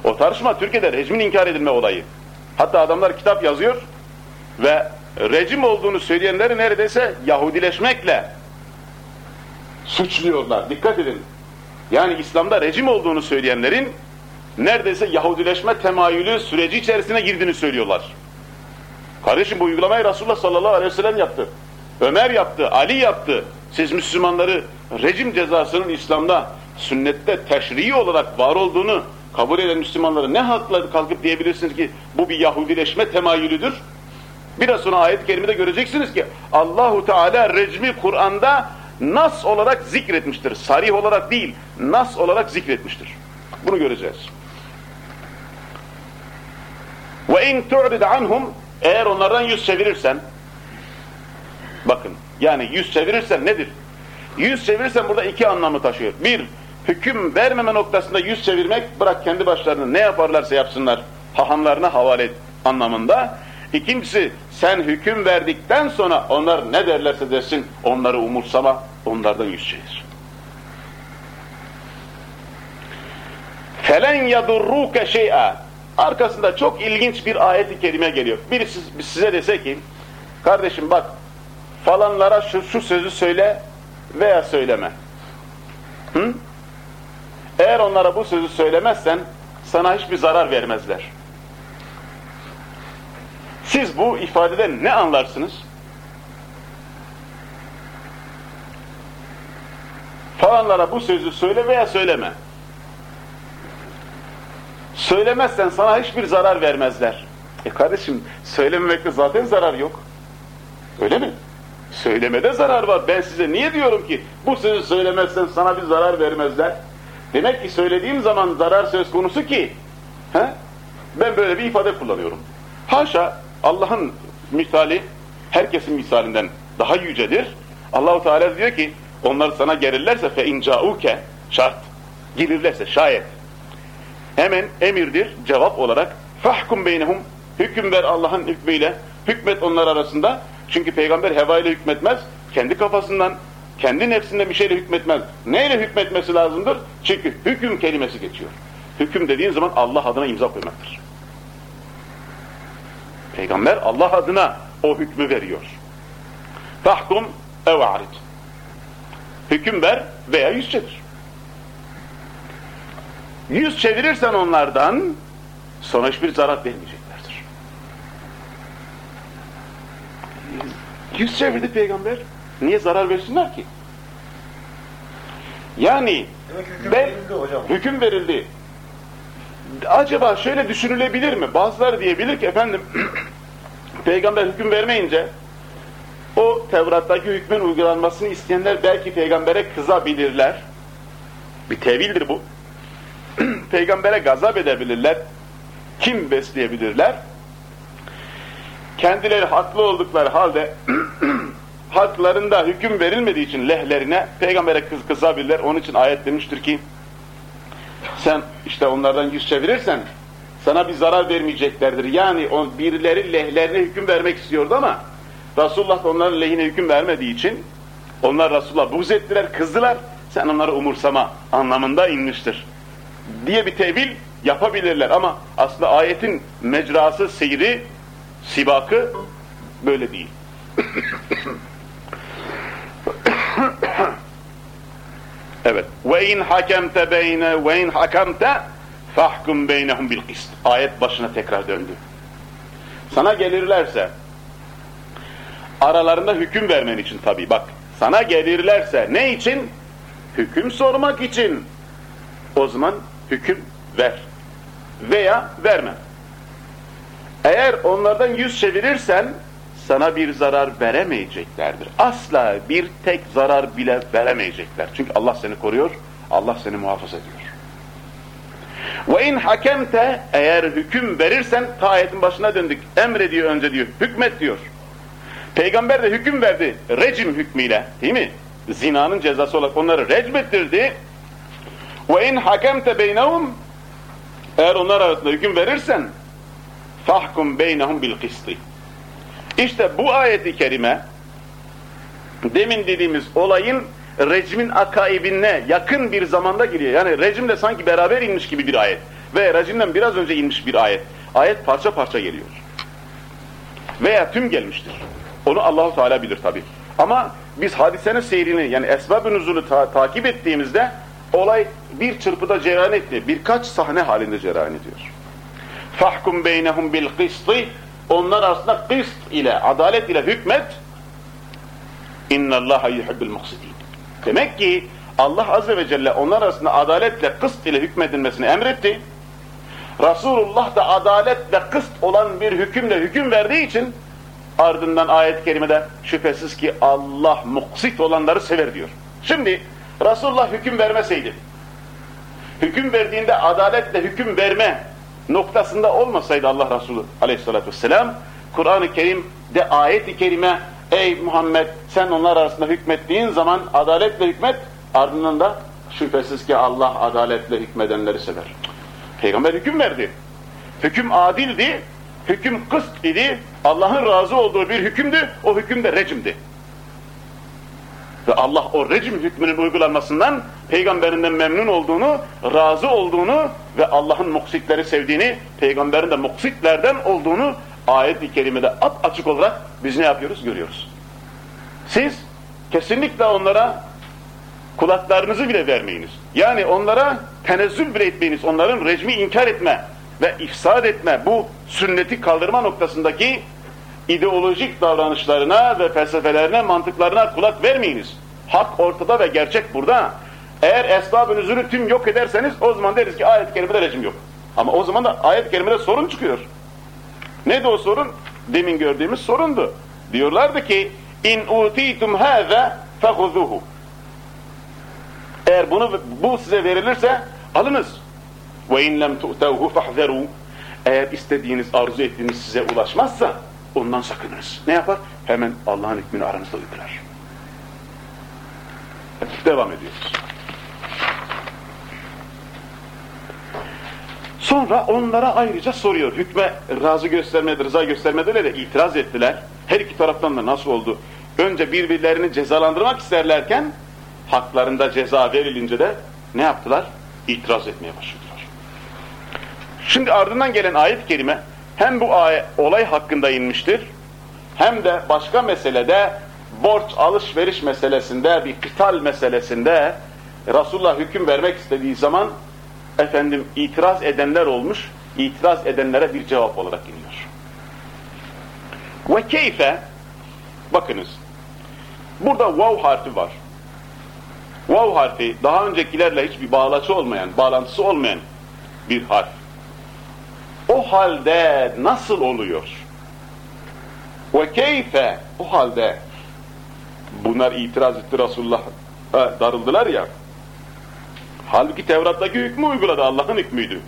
O tartışma Türkiye'de rejimin inkar edilme olayı. Hatta adamlar kitap yazıyor ve rejim olduğunu söyleyenleri neredeyse Yahudileşmekle suçluyorlar. Dikkat edin. Yani İslam'da rejim olduğunu söyleyenlerin neredeyse Yahudileşme temayülü süreci içerisine girdiğini söylüyorlar. Kardeşim bu uygulamayı Resulullah sallallahu aleyhi ve sellem yaptı. Ömer yaptı, Ali yaptı. Siz Müslümanları rejim cezasının İslam'da sünnette teşrii olarak var olduğunu kabul eden Müslümanlara ne hakla kalkıp diyebilirsiniz ki bu bir Yahudileşme temayülüdür? Biraz sonra ayet-i kerimede göreceksiniz ki Allahu Teala rejimi Kur'an'da nas olarak zikretmiştir. Sarih olarak değil, nas olarak zikretmiştir. Bunu göreceğiz. Ve in tu'rid anhum eğer onlardan yüz çevirirsen bakın yani yüz çevirirsen nedir? Yüz çevirirsen burada iki anlamı taşıyor. Bir, hüküm vermeme noktasında yüz çevirmek bırak kendi başlarına ne yaparlarsa yapsınlar hahamlarına havale et anlamında. İkincisi sen hüküm verdikten sonra onlar ne derlerse desin onları umursama onlardan yüz çevir. Felen yadurruke şey'a Arkasında çok ilginç bir ayet-i kerime geliyor. Birisi size dese ki kardeşim bak falanlara şu, şu sözü söyle veya söyleme. Hı? Eğer onlara bu sözü söylemezsen sana hiçbir zarar vermezler. Siz bu ifadeden ne anlarsınız? Falanlara bu sözü söyle veya söyleme. Söylemezsen sana hiçbir zarar vermezler. E kardeşim söylememekte zaten zarar yok. Öyle mi? Söylemede zarar var. Ben size niye diyorum ki bu sözü söylemezsen sana bir zarar vermezler? Demek ki söylediğim zaman zarar söz konusu ki he? ben böyle bir ifade kullanıyorum. Haşa Allah'ın misali herkesin misalinden daha yücedir. Allahu Teala diyor ki onlar sana gelirlerse fe incauke şart gelirlerse şayet hemen emirdir cevap olarak fahkum beynehum. Hüküm ver Allah'ın hükmüyle hükmet onlar arasında. Çünkü peygamber heva ile hükmetmez kendi kafasından kendi nefsinde bir şeyle hükmetmez. Neyle hükmetmesi lazımdır? Çünkü hüküm kelimesi geçiyor. Hüküm dediğin zaman Allah adına imza koymaktır. Peygamber Allah adına o hükmü veriyor. Fahkum ev arid. Hüküm ver veya yüz çevir yüz çevirirsen onlardan sonra hiçbir zarar vermeyeceklerdir. Yüz çevirdi peygamber. Niye zarar versinler ki? Yani hüküm ben, verildi hocam. hüküm verildi. Acaba şöyle düşünülebilir mi? Bazıları diyebilir ki efendim <clears throat> peygamber hüküm vermeyince o Tevrat'taki hükmün uygulanmasını isteyenler belki peygambere kızabilirler. Bir tevildir bu <clears throat> peygambere gazap edebilirler. Kim besleyebilirler? Kendileri haklı oldukları halde <clears throat> haklarında hüküm verilmediği için lehlerine peygambere kız kızabilirler. Onun için ayet demiştir ki sen işte onlardan yüz çevirirsen sana bir zarar vermeyeceklerdir. Yani on, birileri lehlerine hüküm vermek istiyordu ama Resulullah onların lehine hüküm vermediği için onlar Resulullah buğz ettiler, kızdılar. Sen onları umursama anlamında inmiştir diye bir tevil yapabilirler ama aslında ayetin mecrası, seyri, sibakı böyle değil. <coughs> evet. Ve in hakemte beyne ve in hakemte fahkum beynehum bil kist. Ayet başına tekrar döndü. Sana gelirlerse aralarında hüküm vermen için tabii bak. Sana gelirlerse ne için? Hüküm sormak için. O zaman hüküm ver. Veya verme. Eğer onlardan yüz çevirirsen sana bir zarar veremeyeceklerdir. Asla bir tek zarar bile veremeyecekler. Çünkü Allah seni koruyor, Allah seni muhafaza ediyor. Ve in hakemte eğer hüküm verirsen ta ayetin başına döndük. Emrediyor önce diyor. Hükmet diyor. Peygamber de hüküm verdi. Recim hükmüyle. Değil mi? Zinanın cezası olarak onları recm in hakemte beynehum eğer onlar arasında hüküm verirsen beynehum bil kısti. İşte bu ayeti kerime demin dediğimiz olayın recmin akaibine yakın bir zamanda giriyor. Yani recimle sanki beraber inmiş gibi bir ayet. Ve recimden biraz önce inmiş bir ayet. Ayet parça parça geliyor. Veya tüm gelmiştir. Onu Allahu Teala bilir tabi. Ama biz hadisenin seyrini yani esbab-ı ta takip ettiğimizde olay bir çırpıda cereyan etti. Birkaç sahne halinde cereyan ediyor. Fahkum beynehum bil kıstı onlar arasında kıst ile, adalet ile hükmet İnna Allah yuhibbul muhsidin. Demek ki Allah azze ve celle onlar arasında adaletle kıst ile hükmedilmesini emretti. Resulullah da adalet ve kıst olan bir hükümle hüküm verdiği için ardından ayet-i kerimede şüphesiz ki Allah muksit olanları sever diyor. Şimdi Resulullah hüküm vermeseydi, hüküm verdiğinde adaletle hüküm verme noktasında olmasaydı Allah Resulü aleyhissalatü vesselam, Kur'an-ı Kerim'de ayet-i kerime ey Muhammed sen onlar arasında hükmettiğin zaman adaletle hükmet, ardından da şüphesiz ki Allah adaletle hükmedenleri sever. Peygamber hüküm verdi. Hüküm adildi, hüküm kıst idi, Allah'ın razı olduğu bir hükümdü, o hüküm de recimdi. Ve Allah o rejim hükmünün uygulanmasından peygamberinden memnun olduğunu, razı olduğunu ve Allah'ın muksitleri sevdiğini, peygamberin de muksitlerden olduğunu ayet-i kerimede ap açık olarak biz ne yapıyoruz? Görüyoruz. Siz kesinlikle onlara kulaklarınızı bile vermeyiniz. Yani onlara tenezzül bile etmeyiniz. Onların rejimi inkar etme ve ifsad etme bu sünneti kaldırma noktasındaki ideolojik davranışlarına ve felsefelerine, mantıklarına kulak vermeyiniz. Hak ortada ve gerçek burada. Eğer esbab-ı tüm yok ederseniz o zaman deriz ki ayet-i kerimede rejim yok. Ama o zaman da ayet-i kerimede sorun çıkıyor. Neydi o sorun? Demin gördüğümüz sorundu. Diyorlardı ki in utitum haza fehuzuhu. Eğer bunu bu size verilirse alınız. Ve in lem tu'tevhu fahzeru. Eğer istediğiniz, arzu ettiğiniz size ulaşmazsa ondan sakınırız. Ne yapar? Hemen Allah'ın hükmünü aranızda uygular. Devam ediyoruz. Sonra onlara ayrıca soruyor. Hükme razı göstermedi, rıza göstermediler de itiraz ettiler. Her iki taraftan da nasıl oldu? Önce birbirlerini cezalandırmak isterlerken haklarında ceza verilince de ne yaptılar? İtiraz etmeye başladılar. Şimdi ardından gelen ayet-i kerime hem bu olay hakkında inmiştir hem de başka meselede borç alışveriş meselesinde bir kıtal meselesinde Resulullah hüküm vermek istediği zaman efendim itiraz edenler olmuş itiraz edenlere bir cevap olarak iniyor. Ve keyfe bakınız burada vav harfi var. Vav harfi daha öncekilerle hiçbir bağlaçı olmayan, bağlantısı olmayan bir harf. O halde nasıl oluyor? Ve keyfe o halde bunlar itiraz etti Resulullah darıldılar ya. Halbuki Tevrat'taki hükmü uyguladı Allah'ın hükmüydü.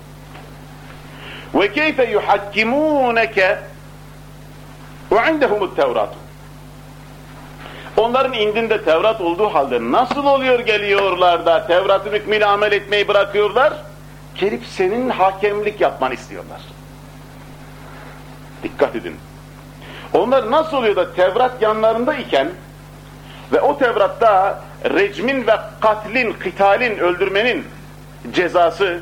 Ve keyfe yuhakkimuneke ve indehumut Tevrat. Onların indinde Tevrat olduğu halde nasıl oluyor geliyorlar da Tevrat'ın hükmüyle amel etmeyi bırakıyorlar gelip senin hakemlik yapmanı istiyorlar dikkat edin onlar nasıl oluyor da Tevrat yanlarında iken ve o Tevrat'ta recmin ve katlin, kitalin, öldürmenin cezası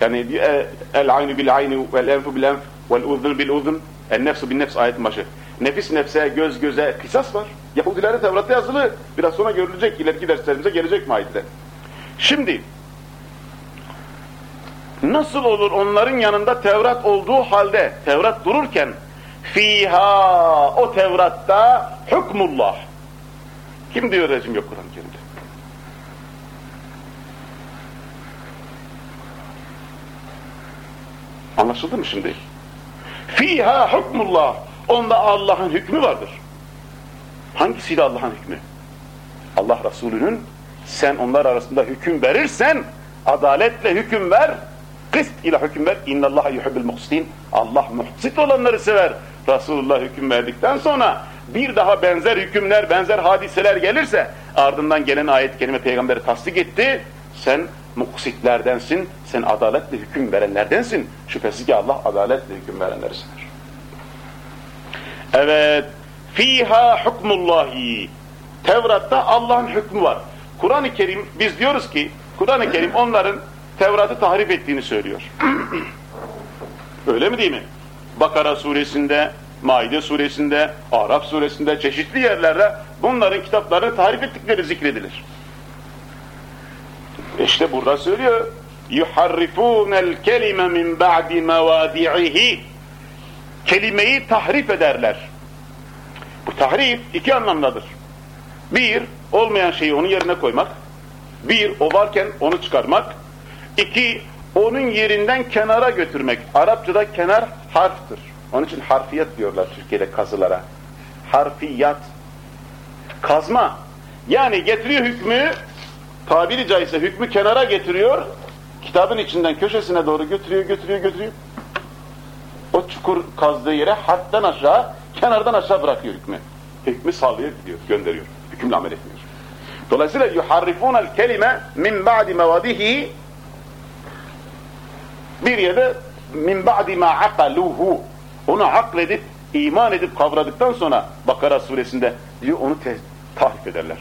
yani e, el aynu bil aynu vel enfu bil enf vel uzun bil uzun el nefsu bin nefs ayetin başı. Nefis nefse, göz göze kısas var. Yahudilere Tevrat'ta yazılı. Biraz sonra görülecek, ileriki derslerimize gelecek maide. Şimdi nasıl olur onların yanında Tevrat olduğu halde, Tevrat dururken fiha o Tevrat'ta hükmullah kim diyor rejim yok Kur'an-ı Kerim'de? Anlaşıldı mı şimdi? Fiha hukmullah. Onda Allah'ın hükmü vardır. Hangisiyle Allah'ın hükmü? Allah Resulü'nün sen onlar arasında hüküm verirsen adaletle hüküm ver, kıst ile hüküm ver. İnnallaha yuhibbul muhsin. Allah muhsit olanları sever. Resulullah hüküm verdikten sonra bir daha benzer hükümler, benzer hadiseler gelirse ardından gelen ayet-i kerime peygamberi tasdik etti. Sen muksitlerdensin, sen adaletle hüküm verenlerdensin. Şüphesiz ki Allah adaletle hüküm verenleri sever. Evet, fiha hukmullahi. Tevrat'ta Allah'ın hükmü var. Kur'an-ı Kerim, biz diyoruz ki, Kur'an-ı Kerim onların Tevrat'ı tahrip ettiğini söylüyor. <clears throat> Öyle mi değil mi? Bakara suresinde, Maide suresinde, Arap suresinde, çeşitli yerlerde bunların kitaplarını tahrip ettikleri zikredilir. İşte burada söylüyor. يُحَرِّفُونَ الْكَلِمَ مِنْ بَعْدِ مَوَادِعِهِ Kelimeyi tahrif ederler. Bu tahrif iki anlamdadır. Bir, olmayan şeyi onun yerine koymak. Bir, o varken onu çıkarmak. İki, onun yerinden kenara götürmek. Arapçada kenar harftır. Onun için harfiyat diyorlar Türkiye'de kazılara. Harfiyat. Kazma. Yani getiriyor hükmü, tabiri caizse hükmü kenara getiriyor, kitabın içinden köşesine doğru götürüyor, götürüyor, götürüyor. O çukur kazdığı yere harften aşağı, kenardan aşağı bırakıyor hükmü. Hükmü sallıyor gidiyor, gönderiyor. Hükümle amel etmiyor. Dolayısıyla yuharrifûne el kelime min ba'di mevadihi bir yerde min ba'di ma akaluhu onu akledip, iman edip kavradıktan sonra Bakara suresinde diyor onu tahrif ederler.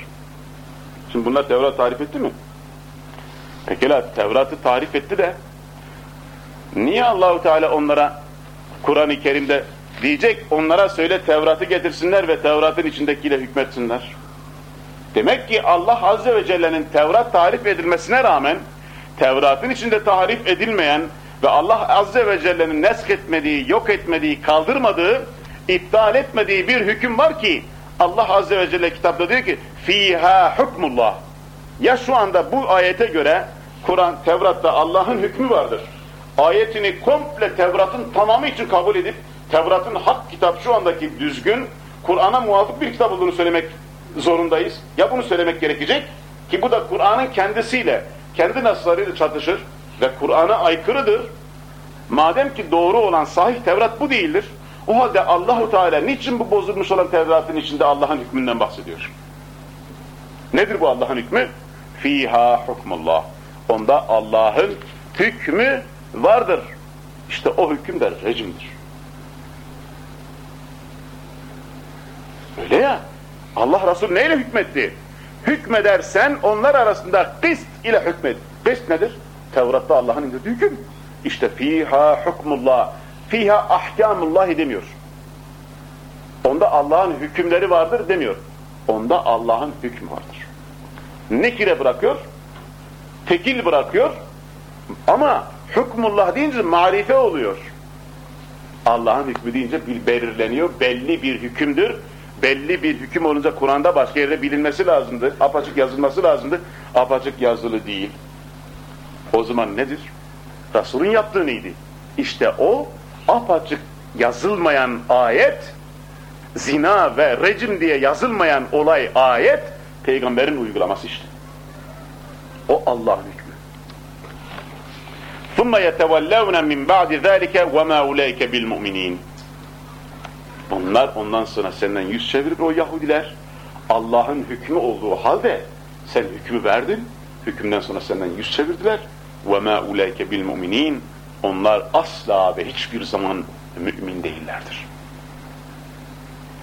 Şimdi bunlar Tevrat tarif etti mi? Pekala Tevrat'ı tarif etti de niye Allahu Teala onlara Kur'an-ı Kerim'de diyecek onlara söyle Tevrat'ı getirsinler ve Tevrat'ın içindekiyle hükmetsinler. Demek ki Allah Azze ve Celle'nin Tevrat tarif edilmesine rağmen Tevrat'ın içinde tarif edilmeyen ve Allah Azze ve Celle'nin nesk etmediği, yok etmediği, kaldırmadığı, iptal etmediği bir hüküm var ki Allah Azze ve Celle kitapta diyor ki fiha hukmullah. Ya şu anda bu ayete göre Kur'an, Tevrat'ta Allah'ın hükmü vardır. Ayetini komple Tevrat'ın tamamı için kabul edip Tevrat'ın hak kitap şu andaki düzgün, Kur'an'a muvafık bir kitap olduğunu söylemek zorundayız. Ya bunu söylemek gerekecek ki bu da Kur'an'ın kendisiyle, kendi naslarıyla çatışır ve Kur'an'a aykırıdır. Madem ki doğru olan sahih Tevrat bu değildir. O halde Allahu Teala niçin bu bozulmuş olan Tevrat'ın içinde Allah'ın hükmünden bahsediyor? Nedir bu Allah'ın hükmü? Fiha hukmullah. Onda Allah'ın hükmü vardır. İşte o hüküm de rejimdir. Öyle ya. Allah Resulü neyle hükmetti? Hükmedersen onlar arasında kist ile hükmet. Kist nedir? Tevrat'ta Allah'ın indirdiği hüküm. İşte fiha hukmullah. Fiha ahkamullah demiyor. Onda Allah'ın hükümleri vardır demiyor. Onda Allah'ın hükmü vardır. Nekire bırakıyor, tekil bırakıyor ama hükmullah deyince marife oluyor. Allah'ın hükmü deyince belirleniyor, belli bir hükümdür. Belli bir hüküm olunca Kur'an'da başka yerde bilinmesi lazımdı. Apaçık yazılması lazımdı. Apaçık yazılı değil. O zaman nedir? Resul'ün yaptığı neydi? İşte o apaçık yazılmayan ayet, zina ve rejim diye yazılmayan olay ayet, peygamberin uygulaması işte. O Allah'ın hükmü. ثُمَّ يَتَوَلَّوْنَ مِنْ بَعْدِ ذَٰلِكَ وَمَا اُولَٰئِكَ بِالْمُؤْمِنِينَ Onlar ondan sonra senden yüz çevirir o Yahudiler. Allah'ın hükmü olduğu halde sen hükmü verdin, hükümden sonra senden yüz çevirdiler. ve ma ulaike bil mu'minin. Onlar asla ve hiçbir zaman mümin değillerdir.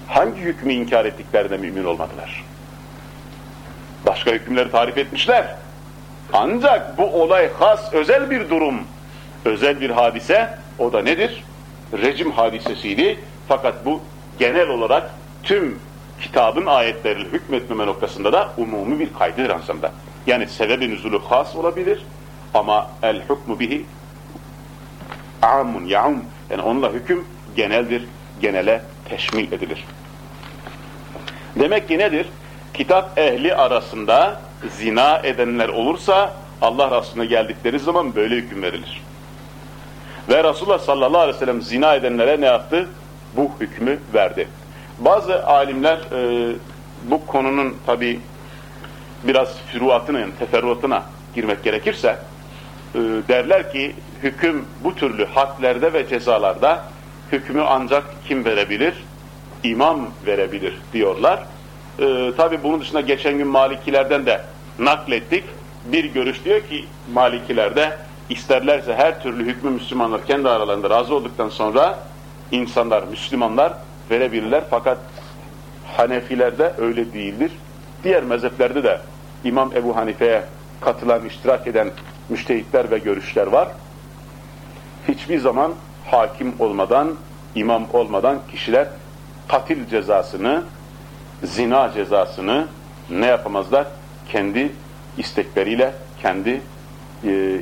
Hangi hükmü inkar ettiklerinde mümin olmadılar? Başka hükümleri tarif etmişler. Ancak bu olay has, özel bir durum, özel bir hadise. O da nedir? Rejim hadisesiydi. Fakat bu genel olarak tüm kitabın ayetleriyle hükmetmeme noktasında da umumi bir kaydır ansamda. Yani sebebi nüzulu has olabilir, ama el hukmu bihi amun yaum yani onunla hüküm geneldir, genele teşmil edilir. Demek ki nedir? Kitap ehli arasında zina edenler olursa Allah Resulüne geldikleri zaman böyle hüküm verilir. Ve Resulullah sallallahu aleyhi ve sellem zina edenlere ne yaptı? Bu hükmü verdi. Bazı alimler e, bu konunun tabi biraz füruatına, yani teferruatına girmek gerekirse derler ki hüküm bu türlü hadlerde ve cezalarda hükmü ancak kim verebilir? İmam verebilir diyorlar. E, tabi bunun dışında geçen gün Malikilerden de naklettik. Bir görüş diyor ki Malikilerde isterlerse her türlü hükmü Müslümanlar kendi aralarında razı olduktan sonra insanlar, Müslümanlar verebilirler. Fakat Hanefilerde öyle değildir. Diğer mezheplerde de İmam Ebu Hanife'ye katılan, iştirak eden müştehitler ve görüşler var. Hiçbir zaman hakim olmadan, imam olmadan kişiler katil cezasını, zina cezasını ne yapamazlar? Kendi istekleriyle, kendi e, e,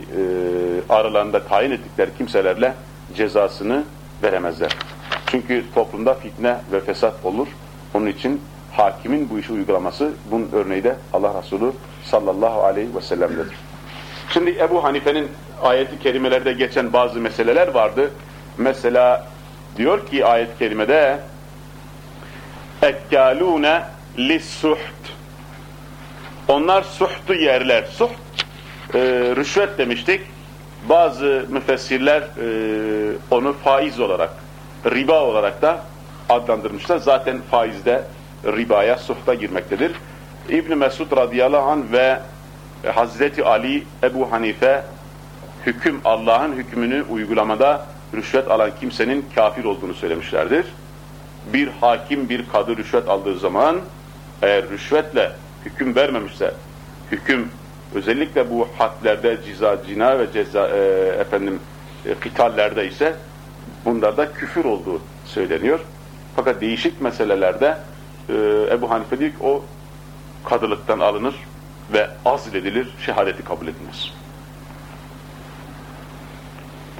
aralarında tayin ettikleri kimselerle cezasını veremezler. Çünkü toplumda fitne ve fesat olur. Onun için hakimin bu işi uygulaması, bunun örneği de Allah Resulü sallallahu aleyhi ve sellem'dedir. Şimdi Ebu Hanife'nin ayeti kerimelerde geçen bazı meseleler vardı. Mesela diyor ki ayet-i kerimede ekkalune lissuht onlar suhtu yerler. Suht e, rüşvet demiştik. Bazı müfessirler e, onu faiz olarak, riba olarak da adlandırmışlar. Zaten faizde ribaya, suhta girmektedir. İbn Mesud radıyallahu anh ve Hazreti Ali, Ebu Hanife hüküm Allah'ın hükmünü uygulamada rüşvet alan kimsenin kafir olduğunu söylemişlerdir. Bir hakim bir kadı rüşvet aldığı zaman eğer rüşvetle hüküm vermemişse hüküm özellikle bu hadlerde ciza, cina ve ceza e, efendim e, kitallerde ise bunlarda küfür olduğu söyleniyor. Fakat değişik meselelerde e, Ebu Hanife diyor ki o kadılıktan alınır ve azledilir, şehadeti kabul edilmez.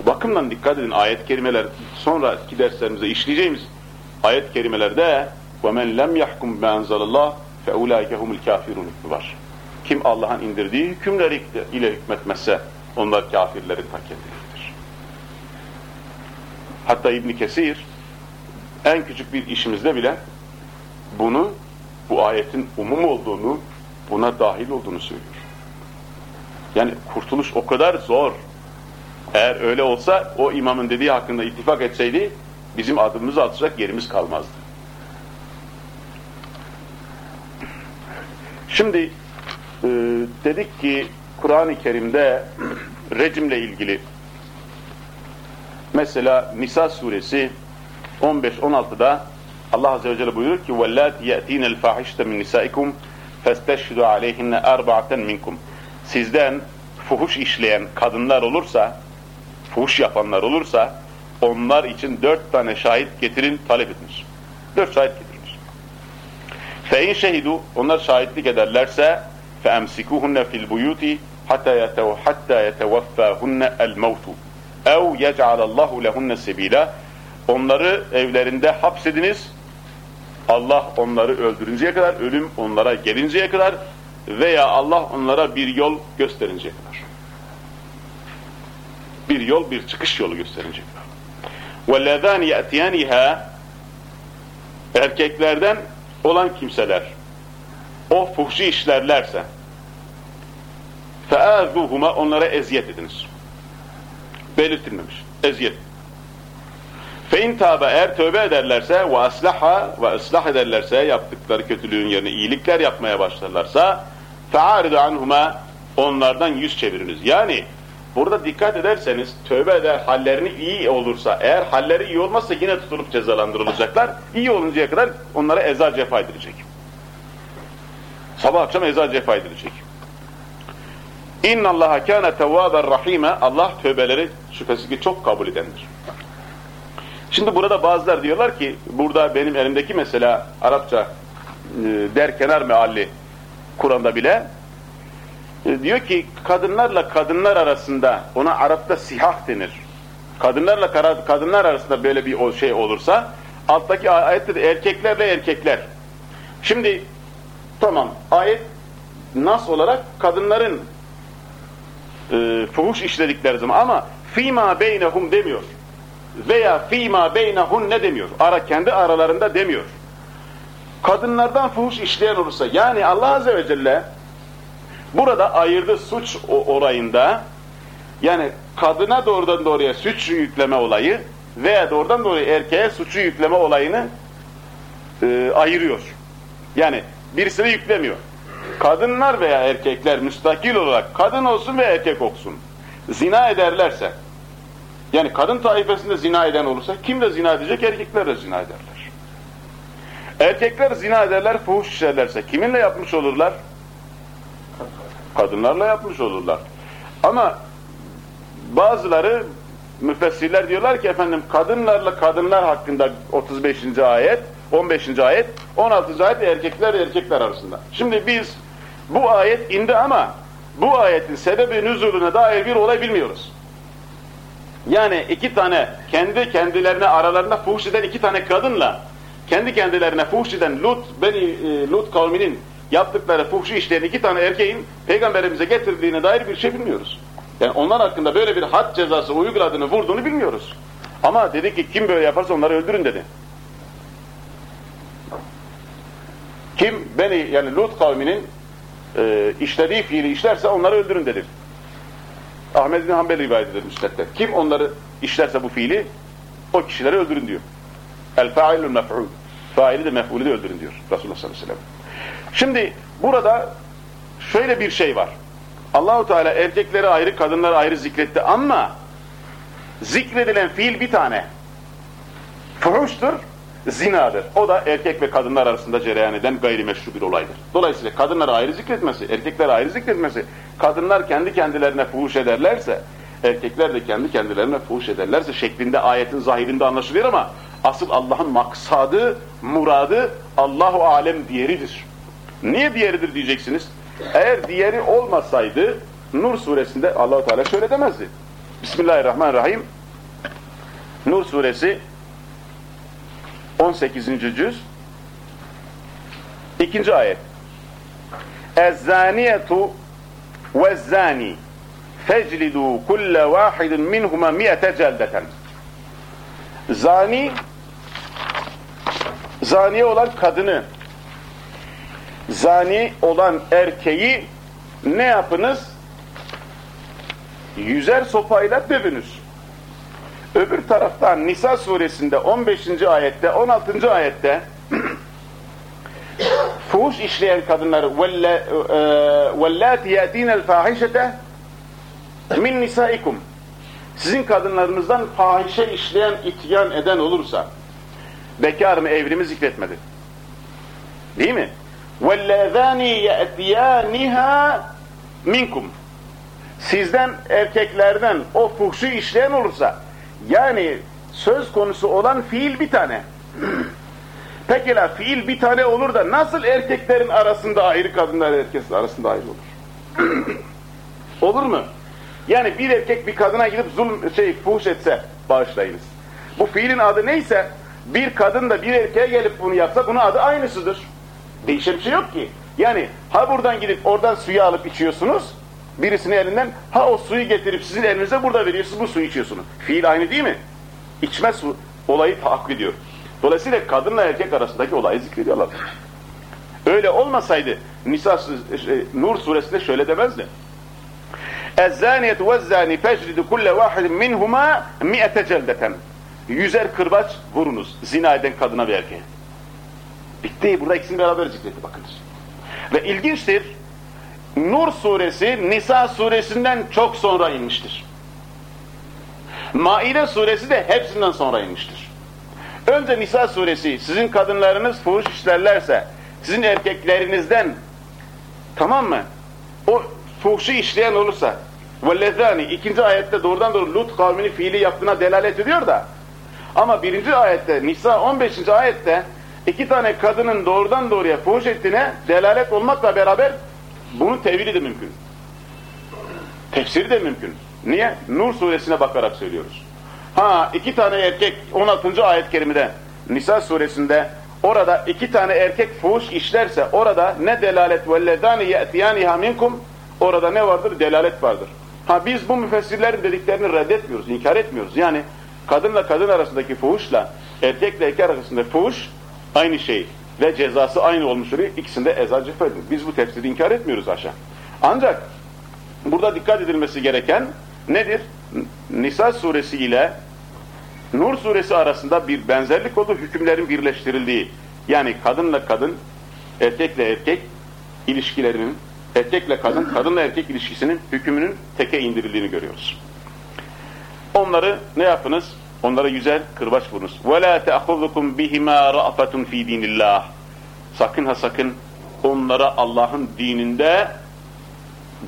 Bu bakımdan dikkat edin ayet-i kerimeler sonraki derslerimizde işleyeceğimiz ayet-i kerimelerde وَمَنْ لَمْ يَحْكُمْ بَاَنْزَلَ اللّٰهِ فَاُولَٰئِكَ هُمُ الْكَافِرُونَ var. Kim Allah'ın indirdiği hükümleri ile hükmetmezse onlar kafirlerin ta kendileridir. Hatta İbn Kesir en küçük bir işimizde bile bunu bu ayetin umum olduğunu, buna dahil olduğunu söylüyor. Yani kurtuluş o kadar zor. Eğer öyle olsa o imamın dediği hakkında ittifak etseydi bizim adımımızı atacak yerimiz kalmazdı. Şimdi e, dedik ki Kur'an-ı Kerim'de <clears throat> rejimle ilgili mesela Nisa suresi 15-16'da Allah Azze ve Celle buyurur ki وَاللَّاتِ يَأْتِينَ الْفَاحِشْتَ مِنْ نِسَائِكُمْ فَاسْتَشْهِدُوا عَلَيْهِنَّ اَرْبَعَةً مِنْكُمْ Sizden fuhuş işleyen kadınlar olursa, fuhuş yapanlar olursa, onlar için dört tane şahit getirin, talep edilir. Dört şahit getirilir. فَاِنْ şehidu Onlar şahitlik ederlerse فَاَمْسِكُوهُنَّ فِي الْبُيُوتِ حَتَّى يَتَوَفَّاهُنَّ الْمَوْتُ اَوْ يَجْعَلَ اللّٰهُ لَهُنَّ سَب۪يلًا Onları evlerinde hapsediniz. Allah onları öldürünceye kadar, ölüm onlara gelinceye kadar veya Allah onlara bir yol gösterinceye kadar. Bir yol, bir çıkış yolu gösterinceye kadar. وَالَّذَانِ يَأْتِيَانِهَا Erkeklerden olan kimseler o fuhşu işlerlerse فَاَذُوهُمَا Onlara eziyet ediniz. Belirtilmemiş. Eziyet. Fein tabe eğer tövbe ederlerse ve aslaha ve ıslah ederlerse yaptıkları kötülüğün yerine iyilikler yapmaya başlarlarsa fe'aridu anhuma onlardan yüz çeviriniz. Yani burada dikkat ederseniz tövbe eder hallerini iyi olursa eğer halleri iyi olmazsa yine tutulup cezalandırılacaklar. İyi oluncaya kadar onlara eza cefa edilecek. Sabah akşam eza cefa edilecek. İnna Allaha kana tevvaben rahime Allah tövbeleri şüphesiz ki çok kabul edendir. Şimdi burada bazılar diyorlar ki burada benim elimdeki mesela Arapça e, derkenar mealli Kur'an'da bile e, diyor ki kadınlarla kadınlar arasında ona Arap'ta sihah denir. Kadınlarla kadınlar arasında böyle bir şey olursa alttaki ayette de erkeklerle erkekler. Şimdi tamam ayet nas olarak kadınların e, fuhuş işledikleri zaman ama fîmâ beynehum demiyor. Veya fîmâ beynehun ne demiyor. Ara, kendi aralarında demiyor. Kadınlardan fuhuş işleyen olursa yani Allah Azze ve Celle burada ayırdı suç olayında yani kadına doğrudan doğruya suç yükleme olayı veya doğrudan doğruya erkeğe suçu yükleme olayını e, ayırıyor. Yani birisine yüklemiyor. Kadınlar veya erkekler müstakil olarak kadın olsun ve erkek olsun. Zina ederlerse yani kadın taifesinde zina eden olursa kim de zina edecek? Erkekler de zina ederler. Erkekler zina ederler, fuhuş işlerlerse kiminle yapmış olurlar? Kadınlarla yapmış olurlar. Ama bazıları müfessirler diyorlar ki efendim kadınlarla kadınlar hakkında 35. ayet, 15. ayet, 16. ayet erkekler erkekler arasında. Şimdi biz bu ayet indi ama bu ayetin sebebi nüzulüne dair bir olay bilmiyoruz. Yani iki tane kendi kendilerine aralarında fuhuş eden iki tane kadınla kendi kendilerine fuhuş eden Lut, Beni e, Lut kavminin yaptıkları fuhşu işleyen iki tane erkeğin peygamberimize getirdiğine dair bir şey bilmiyoruz. Yani onlar hakkında böyle bir had cezası uyguladığını, vurduğunu bilmiyoruz. Ama dedi ki kim böyle yaparsa onları öldürün dedi. Kim beni yani Lut kavminin e, işlediği fiili işlerse onları öldürün dedi. Ahmed bin Hanbel rivayet eder müsnette. Kim onları işlerse bu fiili o kişileri öldürün diyor. El failul mef'ul. Faili de mef'ulü de öldürün diyor Resulullah sallallahu aleyhi ve sellem. Şimdi burada şöyle bir şey var. Allahu Teala erkekleri ayrı, kadınları ayrı zikretti ama zikredilen fiil bir tane. Fuhuştur, zinadır. O da erkek ve kadınlar arasında cereyan eden gayrimeşru bir olaydır. Dolayısıyla kadınları ayrı zikretmesi, erkekleri ayrı zikretmesi, kadınlar kendi kendilerine fuhuş ederlerse, erkekler de kendi kendilerine fuhuş ederlerse şeklinde ayetin zahirinde anlaşılıyor ama asıl Allah'ın maksadı, muradı Allahu alem diğeridir. Niye diğeridir diyeceksiniz? Eğer diğeri olmasaydı Nur suresinde Allahu Teala şöyle demezdi. Bismillahirrahmanirrahim. Nur suresi 18. cüz 2. ayet. Ez-zaniyetu ve-zani feclidu kulle vahidin minhuma mi'ete celdeten. Zani zaniye olan kadını zani olan erkeği ne yapınız? Yüzer sopayla dövünüz. Öbür taraftan Nisa suresinde 15. ayette 16. ayette <clears throat> fuhuş işleyen kadınları وَاللَّاتِ يَأْتِينَ الْفَاحِشَةَ min nisaikum sizin kadınlarınızdan fahişe işleyen, ityan eden olursa bekar mı evli mi zikretmedi. Değil mi? وَالَّذَانِ يَأْتِيَانِهَا minkum Sizden erkeklerden o fuhşu işleyen olursa yani söz konusu olan fiil bir tane. <clears throat> Pekala fiil bir tane olur da nasıl erkeklerin arasında ayrı kadınlar erkekler arasında ayrı olur? <clears throat> olur mu? Yani bir erkek bir kadına gidip zulm şey fuhuş etse bağışlayınız. Bu fiilin adı neyse bir kadın da bir erkeğe gelip bunu yapsa bunun adı aynısıdır. Değişen bir şey yok ki. Yani ha buradan gidip oradan suyu alıp içiyorsunuz, birisini elinden ha o suyu getirip sizin elinize burada veriyorsunuz, bu suyu içiyorsunuz. Fiil aynı değil mi? İçme su olayı tahakkuk ediyor. Dolayısıyla kadınla erkek arasındaki olayı zikrediyorlar. Öyle olmasaydı Nisa şey, Nur suresinde şöyle demezdi. اَزَّانِيَةُ وَالزَّانِ فَجْرِدُ كُلَّ وَاحِدٍ مِنْهُمَا مِئَةَ جَلْدَةً Yüzer kırbaç vurunuz zina eden kadına ve erkeğe. Bitti. Burada ikisini beraber zikretti bakınız. Ve ilginçtir. Nur suresi Nisa suresinden çok sonra inmiştir. Maide suresi de hepsinden sonra inmiştir. Önce Nisa suresi sizin kadınlarınız fuhuş işlerlerse sizin erkeklerinizden tamam mı? O fuhşu işleyen olursa vellezani ikinci ayette doğrudan doğru Lut kavmini fiili yaptığına delalet ediyor da ama birinci ayette Nisa 15. ayette iki tane kadının doğrudan doğruya fuhuş ettiğine delalet olmakla beraber bunun tevili de mümkün. Tefsiri de mümkün. Niye? Nur suresine bakarak söylüyoruz. Ha iki tane erkek 16. ayet kerimede Nisa suresinde orada iki tane erkek fuhuş işlerse orada ne delalet vellezani ye'tiyaniha minkum orada ne vardır? Delalet vardır. Ha biz bu müfessirlerin dediklerini reddetmiyoruz, inkar etmiyoruz. Yani kadınla kadın arasındaki fuhuşla erkekle erkek arasındaki fuhuş aynı şey ve cezası aynı olmuş oluyor. İkisinde eza cefedir. Biz bu tefsiri inkar etmiyoruz aşağı. Ancak burada dikkat edilmesi gereken nedir? Nisa suresi ile Nur suresi arasında bir benzerlik oldu, hükümlerin birleştirildiği. Yani kadınla kadın, erkekle erkek ilişkilerinin, erkekle kadın, kadınla erkek ilişkisinin hükmünün teke indirildiğini görüyoruz. Onları ne yapınız? Onlara güzel kırbaç vurunuz. وَلَا تَأْخُذُكُمْ بِهِمَا رَأْفَةٌ ف۪ي دِينِ اللّٰهِ Sakın ha sakın onlara Allah'ın dininde,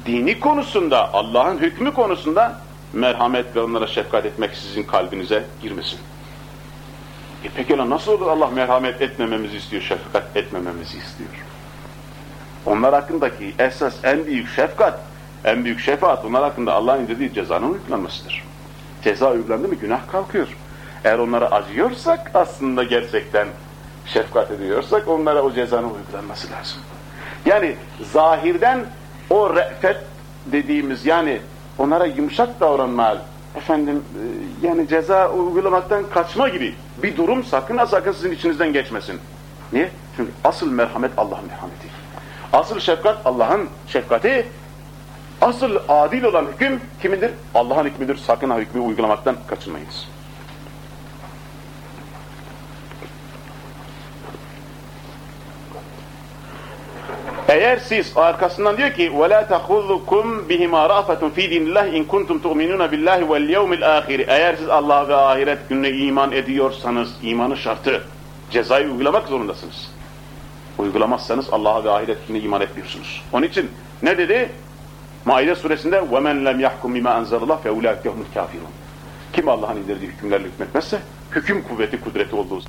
dini konusunda, Allah'ın hükmü konusunda merhamet ve onlara şefkat etmek sizin kalbinize girmesin. E peki lan nasıl olur Allah merhamet etmememizi istiyor, şefkat etmememizi istiyor? Onlar hakkındaki esas en büyük şefkat, en büyük şefaat onlar hakkında Allah'ın indirdiği cezanın uygulanmasıdır. Ceza uygulandı mı günah kalkıyor. Eğer onlara acıyorsak aslında gerçekten şefkat ediyorsak onlara o cezanın uygulanması lazım. Yani zahirden o re'fet dediğimiz yani onlara yumuşak davranma, efendim e, yani ceza uygulamaktan kaçma gibi bir durum sakın ha sakın sizin içinizden geçmesin. Niye? Çünkü asıl merhamet Allah'ın merhameti. Asıl şefkat Allah'ın şefkati. Asıl adil olan hüküm kimindir? Allah'ın hükmüdür. Sakın ha hükmü uygulamaktan kaçınmayınız. Eğer siz arkasından diyor ki وَلَا تَخُذُّكُمْ بِهِمَا رَأْفَةٌ ف۪ي دِينِ اللّٰهِ اِنْ كُنْتُمْ تُؤْمِنُونَ بِاللّٰهِ وَالْيَوْمِ الْآخِرِ Eğer siz Allah ve ahiret gününe iman ediyorsanız, imanın şartı, cezayı uygulamak zorundasınız. Uygulamazsanız Allah'a ve ahiret gününe iman etmiyorsunuz. Onun için ne dedi? Maide suresinde وَمَنْ لَمْ يَحْكُمْ بِمَا أَنْزَلَ اللّٰهِ فَاُولَٰئِكَ هُمُ الْكَافِرُونَ Kim Allah'ın indirdiği hükümlerle hükmetmezse, hüküm kuvveti, kudreti olduğu